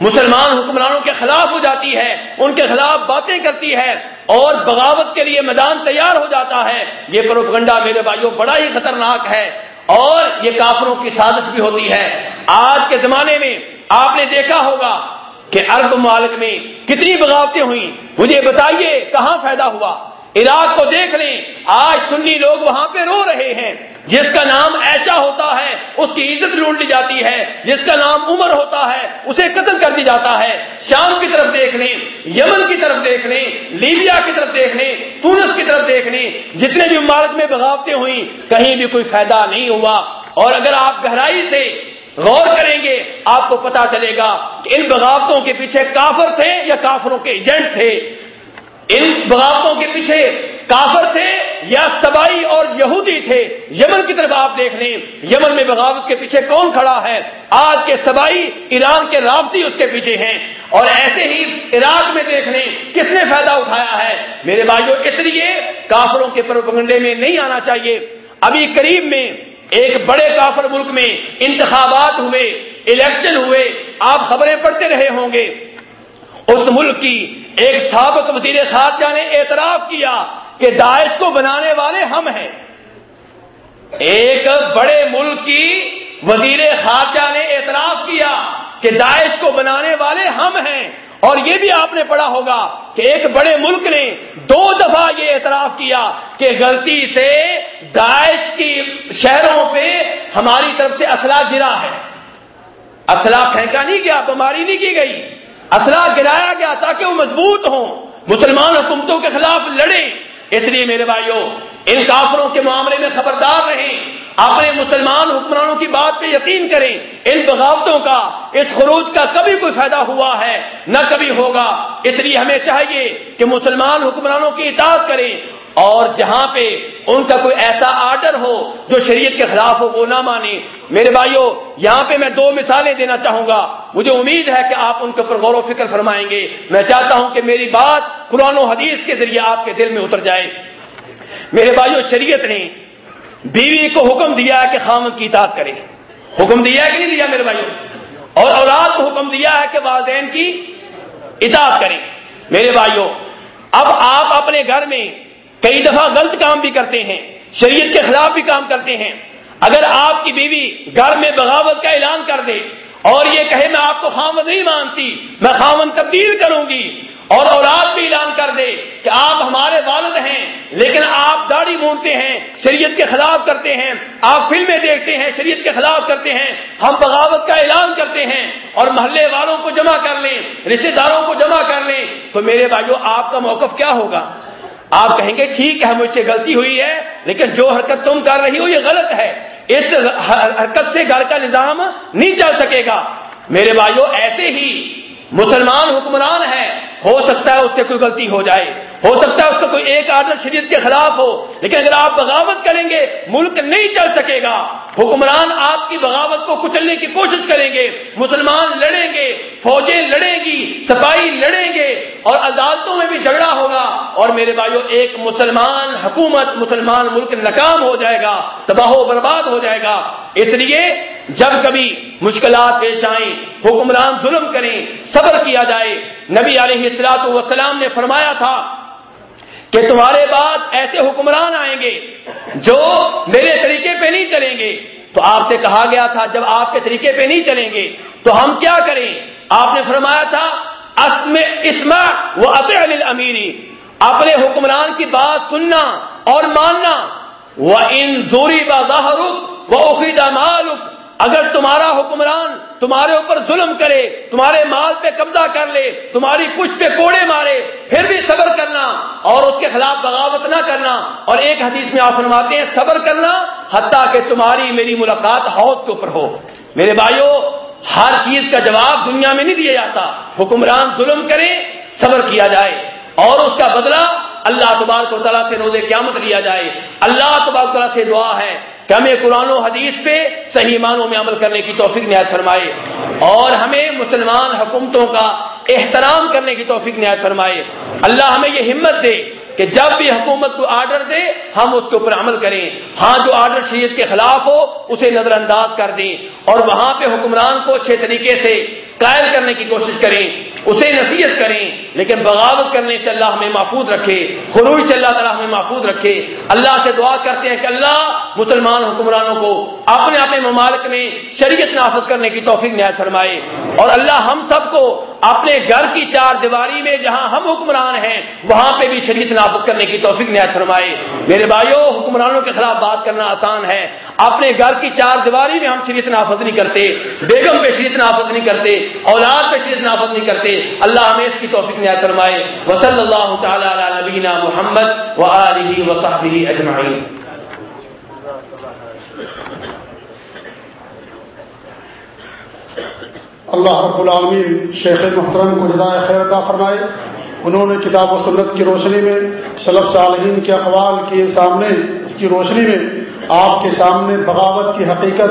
مسلمان حکمرانوں کے خلاف ہو جاتی ہے، ان کے خلاف باتیں کرتی ہے اور بغاوت کے لیے میدان تیار ہو جاتا ہے۔ یہ پروپگنڈا میرے بھائیوں بڑا ہی خطرناک ہے اور یہ کافروں کی سازش بھی ہوتی ہے۔ آج کے زمانے میں آپ نے دیکھا ہوگا کہ عرب مالک میں کتنی بغاوتیں ہوئی مجھے بتائیے، کہاں فائدہ ہوا؟ عراق کو دیکھ لیں۔ آج سنی لوگ وہاں پہ رو رہے ہیں۔ جس کا نام ایسا ہوتا ہے، اس کی عزت لوٹ لی جاتی ہے۔ جس کا نام عمر ہوتا ہے، اسے قتل کر دی جاتا ہے۔ شام کی طرف دیکھ لیں، یمن کی طرف دیکھ لیں، لیبیا کی طرف دیکھ لیں، تونس کی طرف دیکھ لیں۔ جتنے بھی عمارت میں بغاوتیں ہوئی کہیں بھی کوئی فائدہ نہیں ہوا۔ اور اگر آپ گہرائی سے غور کریں گے، آپ کو پتا چلے گا کہ ان بغاوتوں کے پیچھے کافر تھے یا کافروں کے ایجنٹ تھے؟ ان بغاوتوں کے پیچھے کافر تھے یا سبائی اور یہودی تھے؟ یمن کی طرف آپ دیکھ لیں یمن میں بغاوت کے پیچھے کون کھڑا ہے؟ آج کے سبائی ایران کے رابطی اس کے پیچھے ہیں۔ اور ایسے ہی عراق میں دیکھ لیں کس نے فائدہ اٹھایا ہے؟ میرے بھائیوں اس لیے کافروں کے پروپگنڈے میں نہیں آنا چاہیے۔ ابھی قریب میں ایک بڑے کافر ملک میں انتخابات ہوئے، الیکشن ہوئے، آپ خبریں پڑھتے رہے ہوں گے۔ اس ملک کی ایک سابق وزیر خارجہ نے اعتراف کیا کہ داعش کو بنانے والے ہم ہیں۔ ایک بڑے ملک کی وزیر خارجہ نے اعتراف کیا کہ داعش کو بنانے والے ہم ہیں۔ اور یہ بھی آپ نے پڑھا ہوگا کہ ایک بڑے ملک نے دو دفعہ یہ اعتراف کیا کہ غلطی سے داعش کی شہروں پہ ہماری طرف سے اسلحہ گرا ہے۔ اسلحہ پھینکا نہیں گیا بیماری نہیں کی گئی۔ اسلحہ گرایا گیا تاکہ وہ مضبوط ہوں۔ مسلمان حکومتوں کے خلاف لڑیں۔ اس لیے میرے بھائیوں ان کافروں کے معاملے میں خبردار رہیں۔ اپنے مسلمان حکمرانوں کی بات پہ یقین کریں، ان بغاوتوں کا، اس خروج کا کبھی کوئی فائدہ ہوا ہے، نہ کبھی ہوگا۔ اس لیے ہمیں چاہیے کہ مسلمان حکمرانوں کی اطاعت کریں۔ اور جہاں پہ ان کا کوئی ایسا آرڈر ہو جو شریعت کے خلاف ہو، وہ نہ مانے۔ میرے بھائیوں یہاں پہ میں دو مثالیں دینا چاہوں گا۔ مجھے امید ہے کہ آپ ان کے اوپر غور و فکر فرمائیں گے۔ میں چاہتا ہوں کہ میری بات قرآن و حدیث کے ذریعے آپ کے دل میں اتر جائے۔ میرے بھائیوں شریعت نے بیوی کو حکم دیا ہے کہ خامد کی اطاعت کرے۔ حکم دیا ہے کہ نہیں دیا میرے بھائیوں؟ اور اولاد کو حکم دیا ہے کہ والدین کی اطاعت کریں میرے بھائیوں، اب آپ اپنے گھر میں کئی دفعہ غلط کام بھی کرتے ہیں، شریعت کے خلاف بھی کام کرتے ہیں۔ اگر آپ کی بیوی گھر میں بغاوت کا اعلان کر دے اور یہ کہے، میں آپ کو خامن نہیں مانتی، میں خامن تبدیل کروں گی اور اولاد بھی اعلان کر دے کہ آپ ہمارے والد ہیں، لیکن آپ داڑھی مونتے ہیں، شریعت کے خلاف کرتے ہیں، آپ فلمیں دیکھتے ہیں، شریعت کے خلاف کرتے ہیں، ہم بغاوت کا اعلان کرتے ہیں اور محلے والوں کو جمع کر لیں رشتے داروں کو جمع کر لیں۔ تو میرے بھائیوں آپ کا موقف کیا ہوگا؟ آپ کہیں گے، ٹھیک ہے، مجھ سے غلطی ہوئی ہے، لیکن جو حرکت تم کر رہی ہو، یہ غلط ہے۔ اس حرکت سے گھر کا نظام نہیں چل سکے گا۔ میرے بھائیوں ایسے ہی مسلمان حکمران ہے ہو سکتا ہے اس سے کوئی غلطی ہو جائے۔ ہو سکتا ہے اس کا کوئی ایک آدر شریعت کے خلاف ہو، لیکن اگر آپ بغاوت کریں گے، ملک نہیں چل سکے گا۔ حکمران آپ کی بغاوت کو کچلنے کی کوشش کریں گے۔ مسلمان لڑیں گے، فوجیں لڑیں گی، سپاہی لڑیں گے، اور عدالتوں میں بھی جھگڑا ہوگا۔ اور میرے بھائیوں ایک مسلمان حکومت، مسلمان ملک ناکام ہو جائے گا، تباہ و برباد ہو جائے گا۔ اس لیے جب کبھی مشکلات پیش آئیں، حکمران ظلم کریں، صبر کیا جائے، نبی علیہ السلاط وسلام نے فرمایا تھا کہ تمہارے بعد ایسے حکمران آئیں گے جو میرے طریقے پہ نہیں چلیں گے۔ تو آپ سے کہا گیا تھا، جب آپ کے طریقے پہ نہیں چلیں گے، تو ہم کیا کریں؟ آپ نے فرمایا تھا اسما وہ اطر امیری اپنے حکمران کی بات سننا اور ماننا۔ وہ ان دوری بظاہر وہ عقیدہ مالک۔ اگر تمہارا حکمران تمہارے اوپر ظلم کرے، تمہارے مال پہ قبضہ کر لے، تمہاری کچھ پہ کوڑے مارے، پھر بھی صبر کرنا اور اس کے خلاف بغاوت نہ کرنا۔ اور ایک حدیث میں آپ فرماتے ہیں، صبر کرنا حتیٰ کہ تمہاری میری ملاقات حوض کے اوپر ہو۔ میرے بھائیوں ہر چیز کا جواب دنیا میں نہیں دیا جاتا۔ حکمران ظلم کرے، صبر کیا جائے۔ اور اس کا بدلہ اللہ تبارک و تعالیٰ سے روزے قیامت لیا جائے۔ اللہ تبارک تعالیٰ سے دعا ہے۔ کہ ہمیں قرآن و حدیث پہ صحیح معنوں میں عمل کرنے کی توفیق نہایت فرمائے اور ہمیں مسلمان حکومتوں کا احترام کرنے کی توفیق نہایت فرمائے۔ اللہ ہمیں یہ ہمت دے کہ جب بھی حکومت کو آرڈر دے، ہم اس کے اوپر عمل کریں۔ ہاں جو آرڈر شریعت کے خلاف ہو، اسے نظر انداز کر دیں اور وہاں پہ حکمران کو اچھے طریقے سے قائل کرنے کی کوشش کریں۔ اسے نصیحت کریں، لیکن بغاوت کرنے سے اللہ ہمیں محفوظ رکھے، خروج سے اللہ تعالیٰ ہمیں محفوظ رکھے۔ اللہ سے دعا کرتے ہیں کہ اللہ مسلمان حکمرانوں کو اپنے اپنے ممالک میں شریعت نافذ کرنے کی توفیق نہایت فرمائے۔ اور اللہ ہم سب کو اپنے گھر کی چار دیواری میں جہاں ہم حکمران ہیں، وہاں پہ بھی شریعت نافذ کرنے کی توفیق نہایت فرمائے۔ میرے بھائیوں حکمرانوں کے خلاف بات کرنا آسان ہے۔ اپنے گھر کی چار دیواری میں ہم شریعت نافذ نہیں کرتے، بیگم پہ شریعت نافذ نہیں کرتے، اولاد پہ شریعت نافذ نہیں کرتے اللہ ہمیں اس کی توفیق نیا فرمائے۔ وصلی اللہ تعالی علی نبینا محمد و آلہ و اجمعین۔ اللہ رب العالمین شیخ محترم کو رضا خیر عطا فرمائے۔ انہوں نے کتاب و سنت کی روشنی میں صلب صالحین کے اقوال کے سامنے، اس کی روشنی میں آپ کے سامنے بغاوت کی حقیقت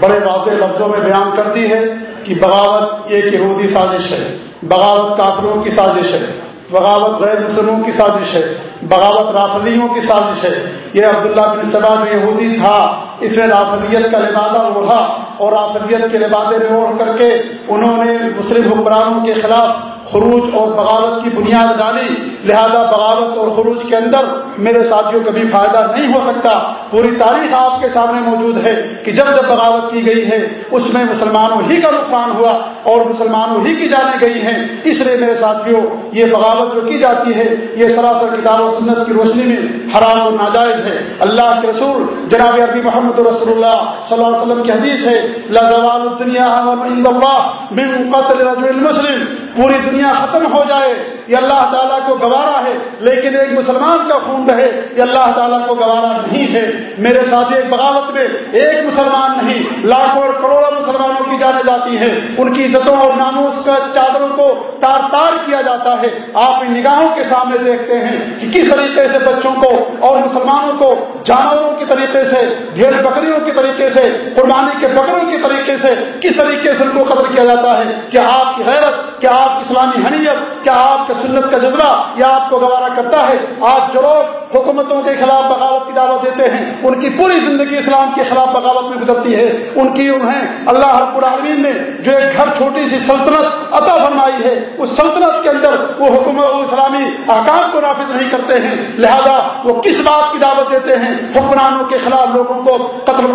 بڑے واضح لفظوں میں بیان کرتی ہے کہ بغاوت ایک یہودی سازش ہے۔ بغاوت کافروں کی سازش ہے، بغاوت غیر مسلموں کی سازش ہے، بغاوت رافضیوں کی سازش ہے۔ یہ عبداللہ بن سبا جو یہودی تھا، اس میں رافضیت کا لبادہ اڑا اور رافضیت کے لبادے میں اوڑھ کر کے انہوں نے مسلم حکمرانوں کے خلاف خروج اور بغاوت کی بنیاد ڈالی۔ لہذا بغاوت اور خروج کے اندر میرے ساتھیوں، کبھی فائدہ نہیں ہو سکتا۔ پوری تاریخ آپ کے سامنے موجود ہے کہ جب جب بغاوت کی گئی ہے، اس میں مسلمانوں ہی کا نقصان ہوا اور مسلمانوں ہی کی جانے گئی ہیں۔ اس لیے میرے ساتھیوں، یہ بغاوت جو کی جاتی ہے، یہ سراسر کتاب و سنت کی روشنی میں حرام و ناجائز ہے۔ اللہ کے رسول، جناب عربی محمد رسول اللہ صلی اللہ علیہ وسلم کی حدیث ہے قتل رجل مسلم. پوری دنیا ختم ہو جائے، یہ اللہ تعالیٰ کو گوارا ہے، لیکن ایک مسلمان کا خون رہے یہ اللہ تعالیٰ کو گوارا نہیں ہے۔ میرے ساتھ ایک بغاوت میں ایک مسلمان نہیں، لاکھوں اور کروڑوں مسلمانوں کی جانے جاتی ہے ان کی عزتوں اور ناموس کا چادروں کو تار تار کیا جاتا ہے۔ آپ ان نگاہوں کے سامنے دیکھتے ہیں کہ کس طریقے سے بچوں کو اور مسلمانوں کو، جانوروں کے طریقے سے، بھیڑ بکریوں کے طریقے سے، قربانی کے بکروں کے طریقے سے کس طریقے سے ان کو قدر کیا جاتا ہے؟ کہ آپ کی غیرت، کیا آپ کی اسلامی حنیت، کیا آپ کا سنت کا جذبہ یا آپ کو گوارا کرتا ہے۔ آج جو لوگ حکومتوں کے خلاف بغاوت کی دعوت دیتے ہیں، ان کی پوری زندگی اسلام کے خلاف بغاوت میں گزرتی ہے۔ ان کی انہیں اللہ رب العالمین نے جو ایک گھر چھوٹی سی سلطنت عطا فرمائی ہے، اس سلطنت کے اندر وہ حکومت اسلامی احکام کو نافذ نہیں کرتے ہیں۔ لہذا وہ کس بات کی دعوت دیتے ہیں؟ حکمرانوں کے خلاف لوگوں کو قتل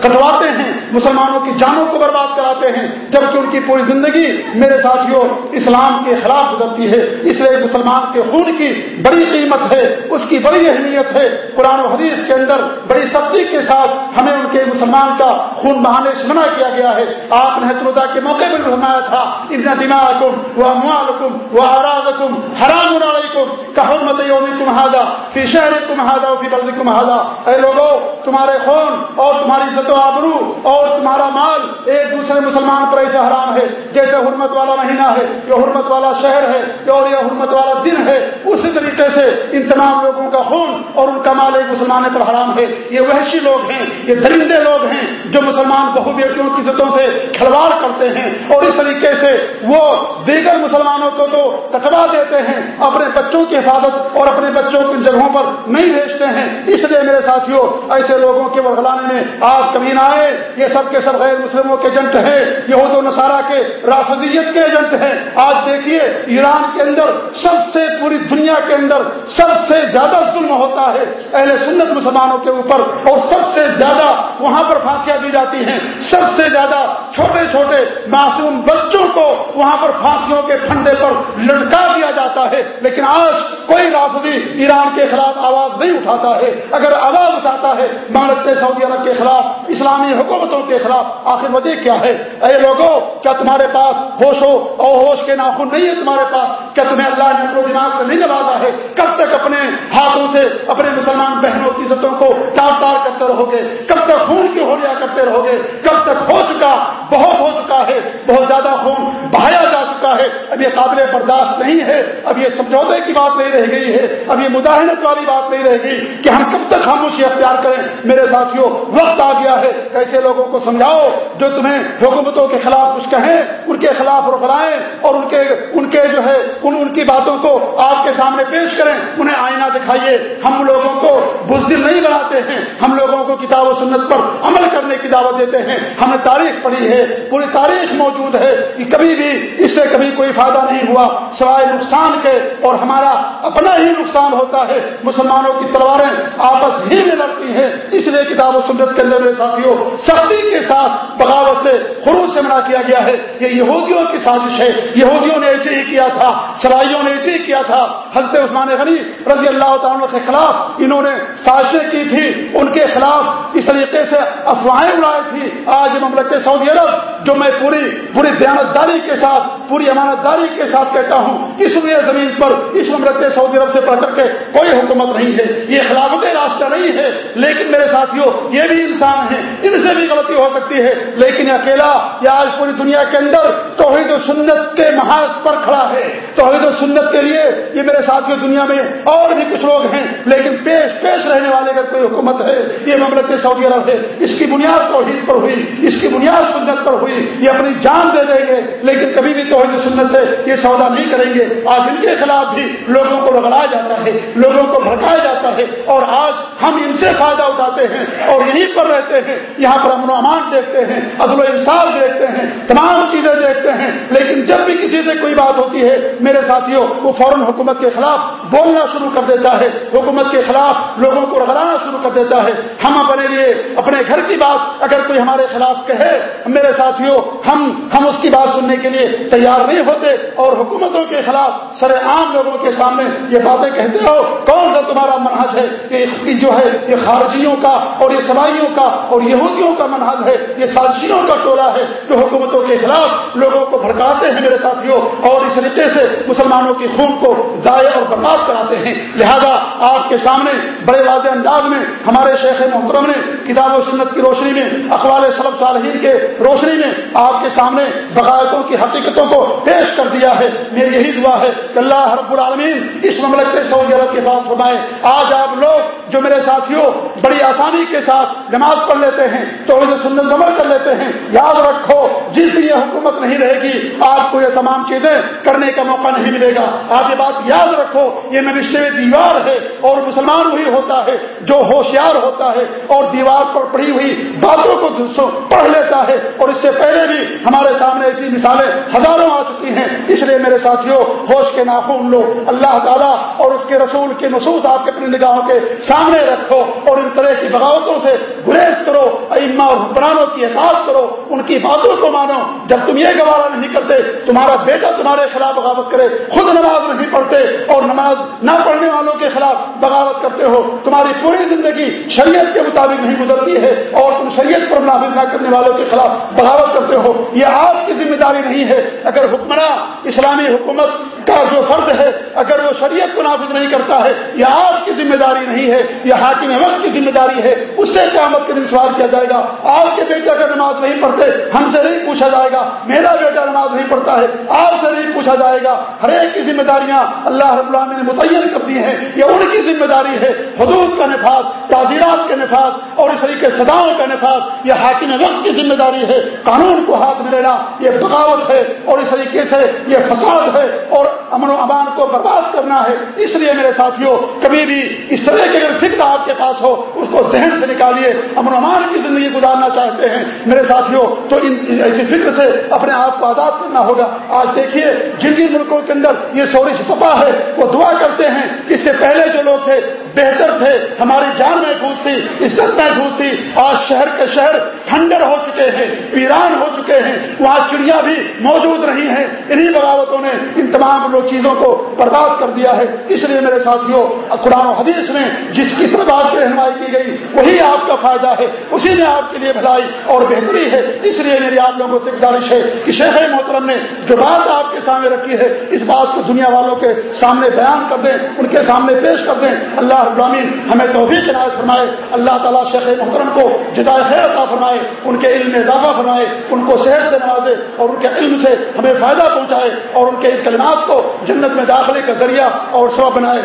کٹواتے ہیں، مسلمانوں کی جانوں کو برباد کراتے ہیں۔ جبکہ ان کی پوری زندگی میرے ساتھیوں اسلام کے خلاف گزرتی ہے، اس لیے مسلمان کے خون کی بڑی قیمت ہے، اس کی بڑی اہمیت ہے۔ قرآن و حدیث کے اندر بڑی سختی کے ساتھ ہمیں ان کے مسلمان کا خون بہانے سے منع کیا گیا ہے۔ آپ نے حتردا کے موقع پر فرمایا تھا، ان دماغ وہ اموالکم وہ ارادکم حرام علیکم کہمت یوم تمہادا فی شہر تمہادا فی بلد تمہادا اے لوگوں تمہارے خون اور تمہاری عزت و آبرو اور تمہارا مال ایک دوسرے مسلمان پر ایسا حرام ہے، جیسے حرمت والا مہینہ ہے یہ حرمت والا شہر ہے، اور یہ حرمت والا دن ہے۔ اسی طریقے سے ان تمام لوگوں کا خون اور ان کا مال ایک مسلمان پر حرام ہے۔ یہ وحشی لوگ ہیں، یہ درندے لوگ ہیں جو مسلمان بہو بیٹیوں کی عزتوں سے کھلواڑ کرتے ہیں اور اس طریقے سے وہ دیگر مسلمانوں کو تو کٹوا دیتے ہیں، اپنے بچوں کی حفاظت اور اپنے بچوں کو جگہوں پر نہیں بھیجتے ہیں۔ اس لیے میرے ساتھیوں ایسے لوگوں کے ورگلانے میں آپ کبھی نہ آئے۔ یہ سب کے سب غیر مسلموں کے ایجنٹ ہیں، یہود و نصارہ کے رافضیت کے ایجنٹ ہیں۔ آج دیکھیے، ایران کے اندر سب سے پوری دنیا کے اندر سب سے زیادہ ظلم ہوتا ہے اہل سنت مسلمانوں کے اوپر، اور سب سے زیادہ وہاں پر پھانسیاں دی جاتی ہیں۔ سب سے زیادہ چھوٹے چھوٹے معصوم بچوں کو وہاں پر پھانسیوں کے پھنڈے پر لٹکا دیا جاتا ہے۔ لیکن آج کوئی رافضی ایران کے خلاف آواز نہیں اٹھاتا ہے۔ اگر آواز اٹھاتا ہے مانگتے سعودی عرب کے خلاف، اسلامی حکومتوں کے خلاف آخر وجہ کیا ہے۔ اے لوگوں کیا تمہارے پاس ہوش ہو اور ہوش کے ناخن نہیں ہے تمہارے پاس؟ کیا تمہیں اللہ نے دماغ سے نہیں نوازا ہے۔ کب تک اپنے ہاتھوں سے اپنے مسلمان بہنوں کی عزتوں کو تار تار کرتے رہو گے کب تک خون کی ہولیا کرتے رہو گے کب تک ہو چکا؟ بہت ہو چکا ہے۔ بہت زیادہ خون بہایا جا چکا ہے۔ اب یہ قابل برداشت نہیں ہے۔ اب یہ سمجھوتے کی بات نہیں رہ گئی ہے۔ اب یہ مداحنت والی بات نہیں رہ گئی کہ ہم کب تک خاموشی اختیار کریں۔ میرے ساتھیوں وقت آ گیا ہے۔ ایسے لوگوں کو سمجھاؤ جو تمہیں حکومتوں کے خلاف کچھ کہیں، ان کے خلاف رکرائیں اور ان کے ان کے جو ہے، ان ان کی باتوں کو آ آپ کے سامنے پیش کریں، انہیں آئینہ دکھائیے۔ ہم لوگوں کو بزدل نہیں بناتے ہیں۔ ہم لوگوں کو کتاب و سنت پر عمل کرنے کی دعوت دیتے ہیں۔ ہم نے تاریخ پڑھی ہے، پوری تاریخ موجود ہے کہ کبھی بھی اس سے کبھی کوئی فائدہ نہیں ہوا، سوائے نقصان کے اور ہمارا اپنا ہی نقصان ہوتا ہے۔ مسلمانوں کی تلواریں آپس ہی میں لڑتی ہیں۔ اس لیے کتاب و سنت کے اندر میرے ساتھیوں، سختی کے ساتھ بغاوت سے خروج سے منع کیا گیا ہے۔ یہ یہودیوں کی سازش ہے۔ یہودیوں نے ایسے ہی کیا تھا، سرائیوں نے ایسے ہی کیا تھا۔ تھا۔ حضرت عثمان غنی رضی اللہ تعالیٰ کے خلاف انہوں نے سازشیں کی تھی۔ ان کے خلاف اس طریقے سے افواہیں اڑائی تھی۔ آج مملکت سعودی عرب جو میں پوری پوری دیانتداری کے ساتھ، پوری امانت داری کے ساتھ کہتا ہوں، اس لیے زمین پر، اس مملکت سعودی عرب سے پڑھ کر کے کوئی حکومت نہیں ہے۔ یہ خلافت راستہ نہیں ہے۔ لیکن میرے ساتھیوں، یہ بھی انسان ہیں۔ ان سے بھی غلطی ہو سکتی ہے۔ لیکن اکیلا، یہ آج پوری دنیا کے اندر توحید و سنت کے محاذ پر کھڑا ہے۔ توحید و سنت کے لیے یہ میرے ساتھیوں دنیا میں اور بھی کچھ لوگ ہیں۔ لیکن پیش پیش رہنے والے اگر کوئی حکومت ہے، یہ مملکت سعودی عرب ہے۔ اس کی بنیاد توحید پر ہوئی، اس کی بنیاد سنت پر ہوئی۔ یہ اپنی جان دے دیں گے، لیکن کبھی بھی توحید سنت سے یہ سودا نہیں کریں گے۔ آج ان کے خلاف بھی لوگوں کو رگڑایا جاتا ہے، لوگوں کو بھڑکایا جاتا ہے، اور آج ہم ان سے فائدہ اٹھاتے ہیں اور یہیں پر رہتے ہیں، یہاں پر امن و امان دیکھتے ہیں، عدل و انصاف دیکھتے ہیں، تمام چیزیں دیکھتے ہیں۔ لیکن جب بھی کسی سے کوئی بات ہوتی ہے، میرے ساتھیوں، وہ فوراً حکومت کے خلاف بولنا شروع کر دیتا ہے۔ حکومت کے خلاف لوگوں کو رگڑانا شروع کر دیتا ہے۔ ہم اپنے لیے، اپنے گھر کی بات اگر کوئی ہمارے خلاف کہے، میرے ساتھیوں ہم ہم اس کی بات سننے کے لیے تیار نہیں ہوتے اور حکومتوں کے خلاف سر عام لوگوں کے سامنے یہ باتیں کہتے ہو، کون سا تمہارا منحج ہے؟ کہ جو ہے، یہ خارجیوں کا اور یہ سوائیوں کا اور یہودیوں کا منحج ہے، یہ سازشیوں کا ٹولہ ہے جو حکومتوں کے خلاف لوگوں کو بھڑکاتے ہیں میرے ساتھیوں اور اس طریقے سے مسلمانوں کی خون کو ضائع اور برباد کراتے ہیں۔ لہذا آپ کے سامنے بڑے واضح انداز میں ہمارے شیخ محترم نے کتاب و سنت کی روشنی میں اخبار سلب صالحین کے روشنی میں آپ کے سامنے بغاوتوں کی حقیقتوں کو پیش کر دیا ہے۔ میری یہی دعا ہے کہ اللہ رب العالمین اس مملکت سعودی عرب کے ساتھ فرمائے۔ آج آپ لوگ جو میرے ساتھیوں بڑی آسانی کے ساتھ نماز پڑھ لیتے ہیں تو سنت عمل کر لیتے ہیں، یاد رکھو، جس دن یہ حکومت نہیں رہے گی آپ کو یہ تمام چیزیں کرنے کا موقع نہیں ملے گا۔ آپ یہ بات یاد رکھو، یہ نوشتے دیوار ہے اور مسلمان وہی ہوتا ہے جو ہوشیار ہوتا ہے اور دیوار پر پڑی ہوئی باتوں کو پڑھ لیتا ہے اور اس سے پہلے بھی ہمارے سامنے ایسی مثالیں ہزاروں آ چکی ہیں۔ اس لیے میرے ساتھیوں ہوش کے ناخون لو۔ اللہ تعالیٰ اور اس کے رسول کے نصوص آپ کے اپنی نگاہوں کے سامنے رکھو اور ان طرح کی بغاوتوں سے گریز کرو۔ اما اور حکمرانوں کی احساس کرو۔ ان کی باتوں کو مانو۔ جب تم یہ گوارا نہیں کرتے، تمہارا بیٹا تمہارے خلاف بغاوت کرے۔ خود نماز نہیں پڑھتے اور نماز نہ پڑھنے والوں کے خلاف بغاوت کرتے ہو۔ تمہاری پوری زندگی شریعت کے مطابق نہیں گزرتی ہے اور تم شریعت پر نافذ نہ کرنے والوں کے خلاف بغاوت کرتے ہو یہ آپ کی ذمہ داری نہیں ہے۔ اگر حکمراں اسلامی حکومت کا جو فرد ہے۔ اگر وہ شریعت کو نافذ نہیں کرتا ہے یہ آپ کی ذمہ داری نہیں ہے یہ حاکم وقت کی ذمہ داری ہے، اس سے قیامت کے دن سوال کیا جائے گا۔ آپ کے بیٹے اگر نماز نہیں پڑھتے، ہم سے نہیں پوچھا جائے گا۔ میرا بیٹا نماز نہیں پڑھتا ہے، آپ سے نہیں پوچھا جائے گا۔ ہر ایک کی ذمہ داریاں اللہ رب العالمین نے متعین کر دی ہیں۔ یہ ان کی ذمہ داری ہے۔ حدود کا نفاذ، تعزیرات کے نفاذ اور اس طریقے صداؤں کا نفاذ۔ یہ حاکم وقت کی ذمہ داری ہے۔ قانون کو ہاتھ میں لینا، یہ بغاوت ہے اور اس طریقے سے یہ فساد ہے اور امن و امان کو برباد کرنا ہے۔ اس لیے میرے ساتھیوں، کبھی بھی اس طرح کی اگر فکر آپ کے پاس ہو، اس کو ذہن سے نکالیے۔ امن و امان کی زندگی گزارنا چاہتے ہیں۔ میرے ساتھیوں، تو ان ایسی فکر سے اپنے آپ کو آزاد کرنا ہوگا۔ آج دیکھیے، جن جن ملکوں کے اندر یہ شورش پتا ہے، وہ دعا کرتے ہیں اس سے پہلے جو لوگ تھے بہتر تھے، ہماری جان محفوظ تھی، عزت محفوظ تھی۔ آج شہر کے شہر کھنڈر ہو چکے ہیں، ویران ہو چکے ہیں۔ وہاں چڑیا بھی موجود رہی ہیں۔ انہی بغاوتوں نے ان تمام لوگ چیزوں کو برباد کر دیا ہے۔ اس لیے میرے ساتھیوں، قرآن و حدیث میں جس کی طرف آپ کی رہنمائی کی گئی، وہی آپ کا فائدہ ہے۔ اسی میں آپ کے لیے بھلائی اور بہتری ہے۔ اس لیے میری آپ لوگوں سے گزارش ہے کہ شیخ محترم نے جو بات آپ کے سامنے رکھی ہے، اس بات کو دنیا والوں کے سامنے بیان کر دیں، ان کے سامنے پیش کر دیں۔ اللہ اللہ ابراہین ہمیں توفیق عنایت فرمائے، اللہ تعالیٰ شیخ محترم کو جدائے خیر عطا فرمائے، ان کے علم میں اضافہ فرمائے، ان کو صحت سے نوازے اور ان کے علم سے ہمیں فائدہ پہنچائے اور ان کے اس کلمات کو جنت میں داخلے کا ذریعہ اور سبب بنائے۔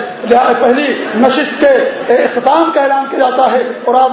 پہلی نشست کے اختتام کا اعلان کیا جاتا ہے اور آپ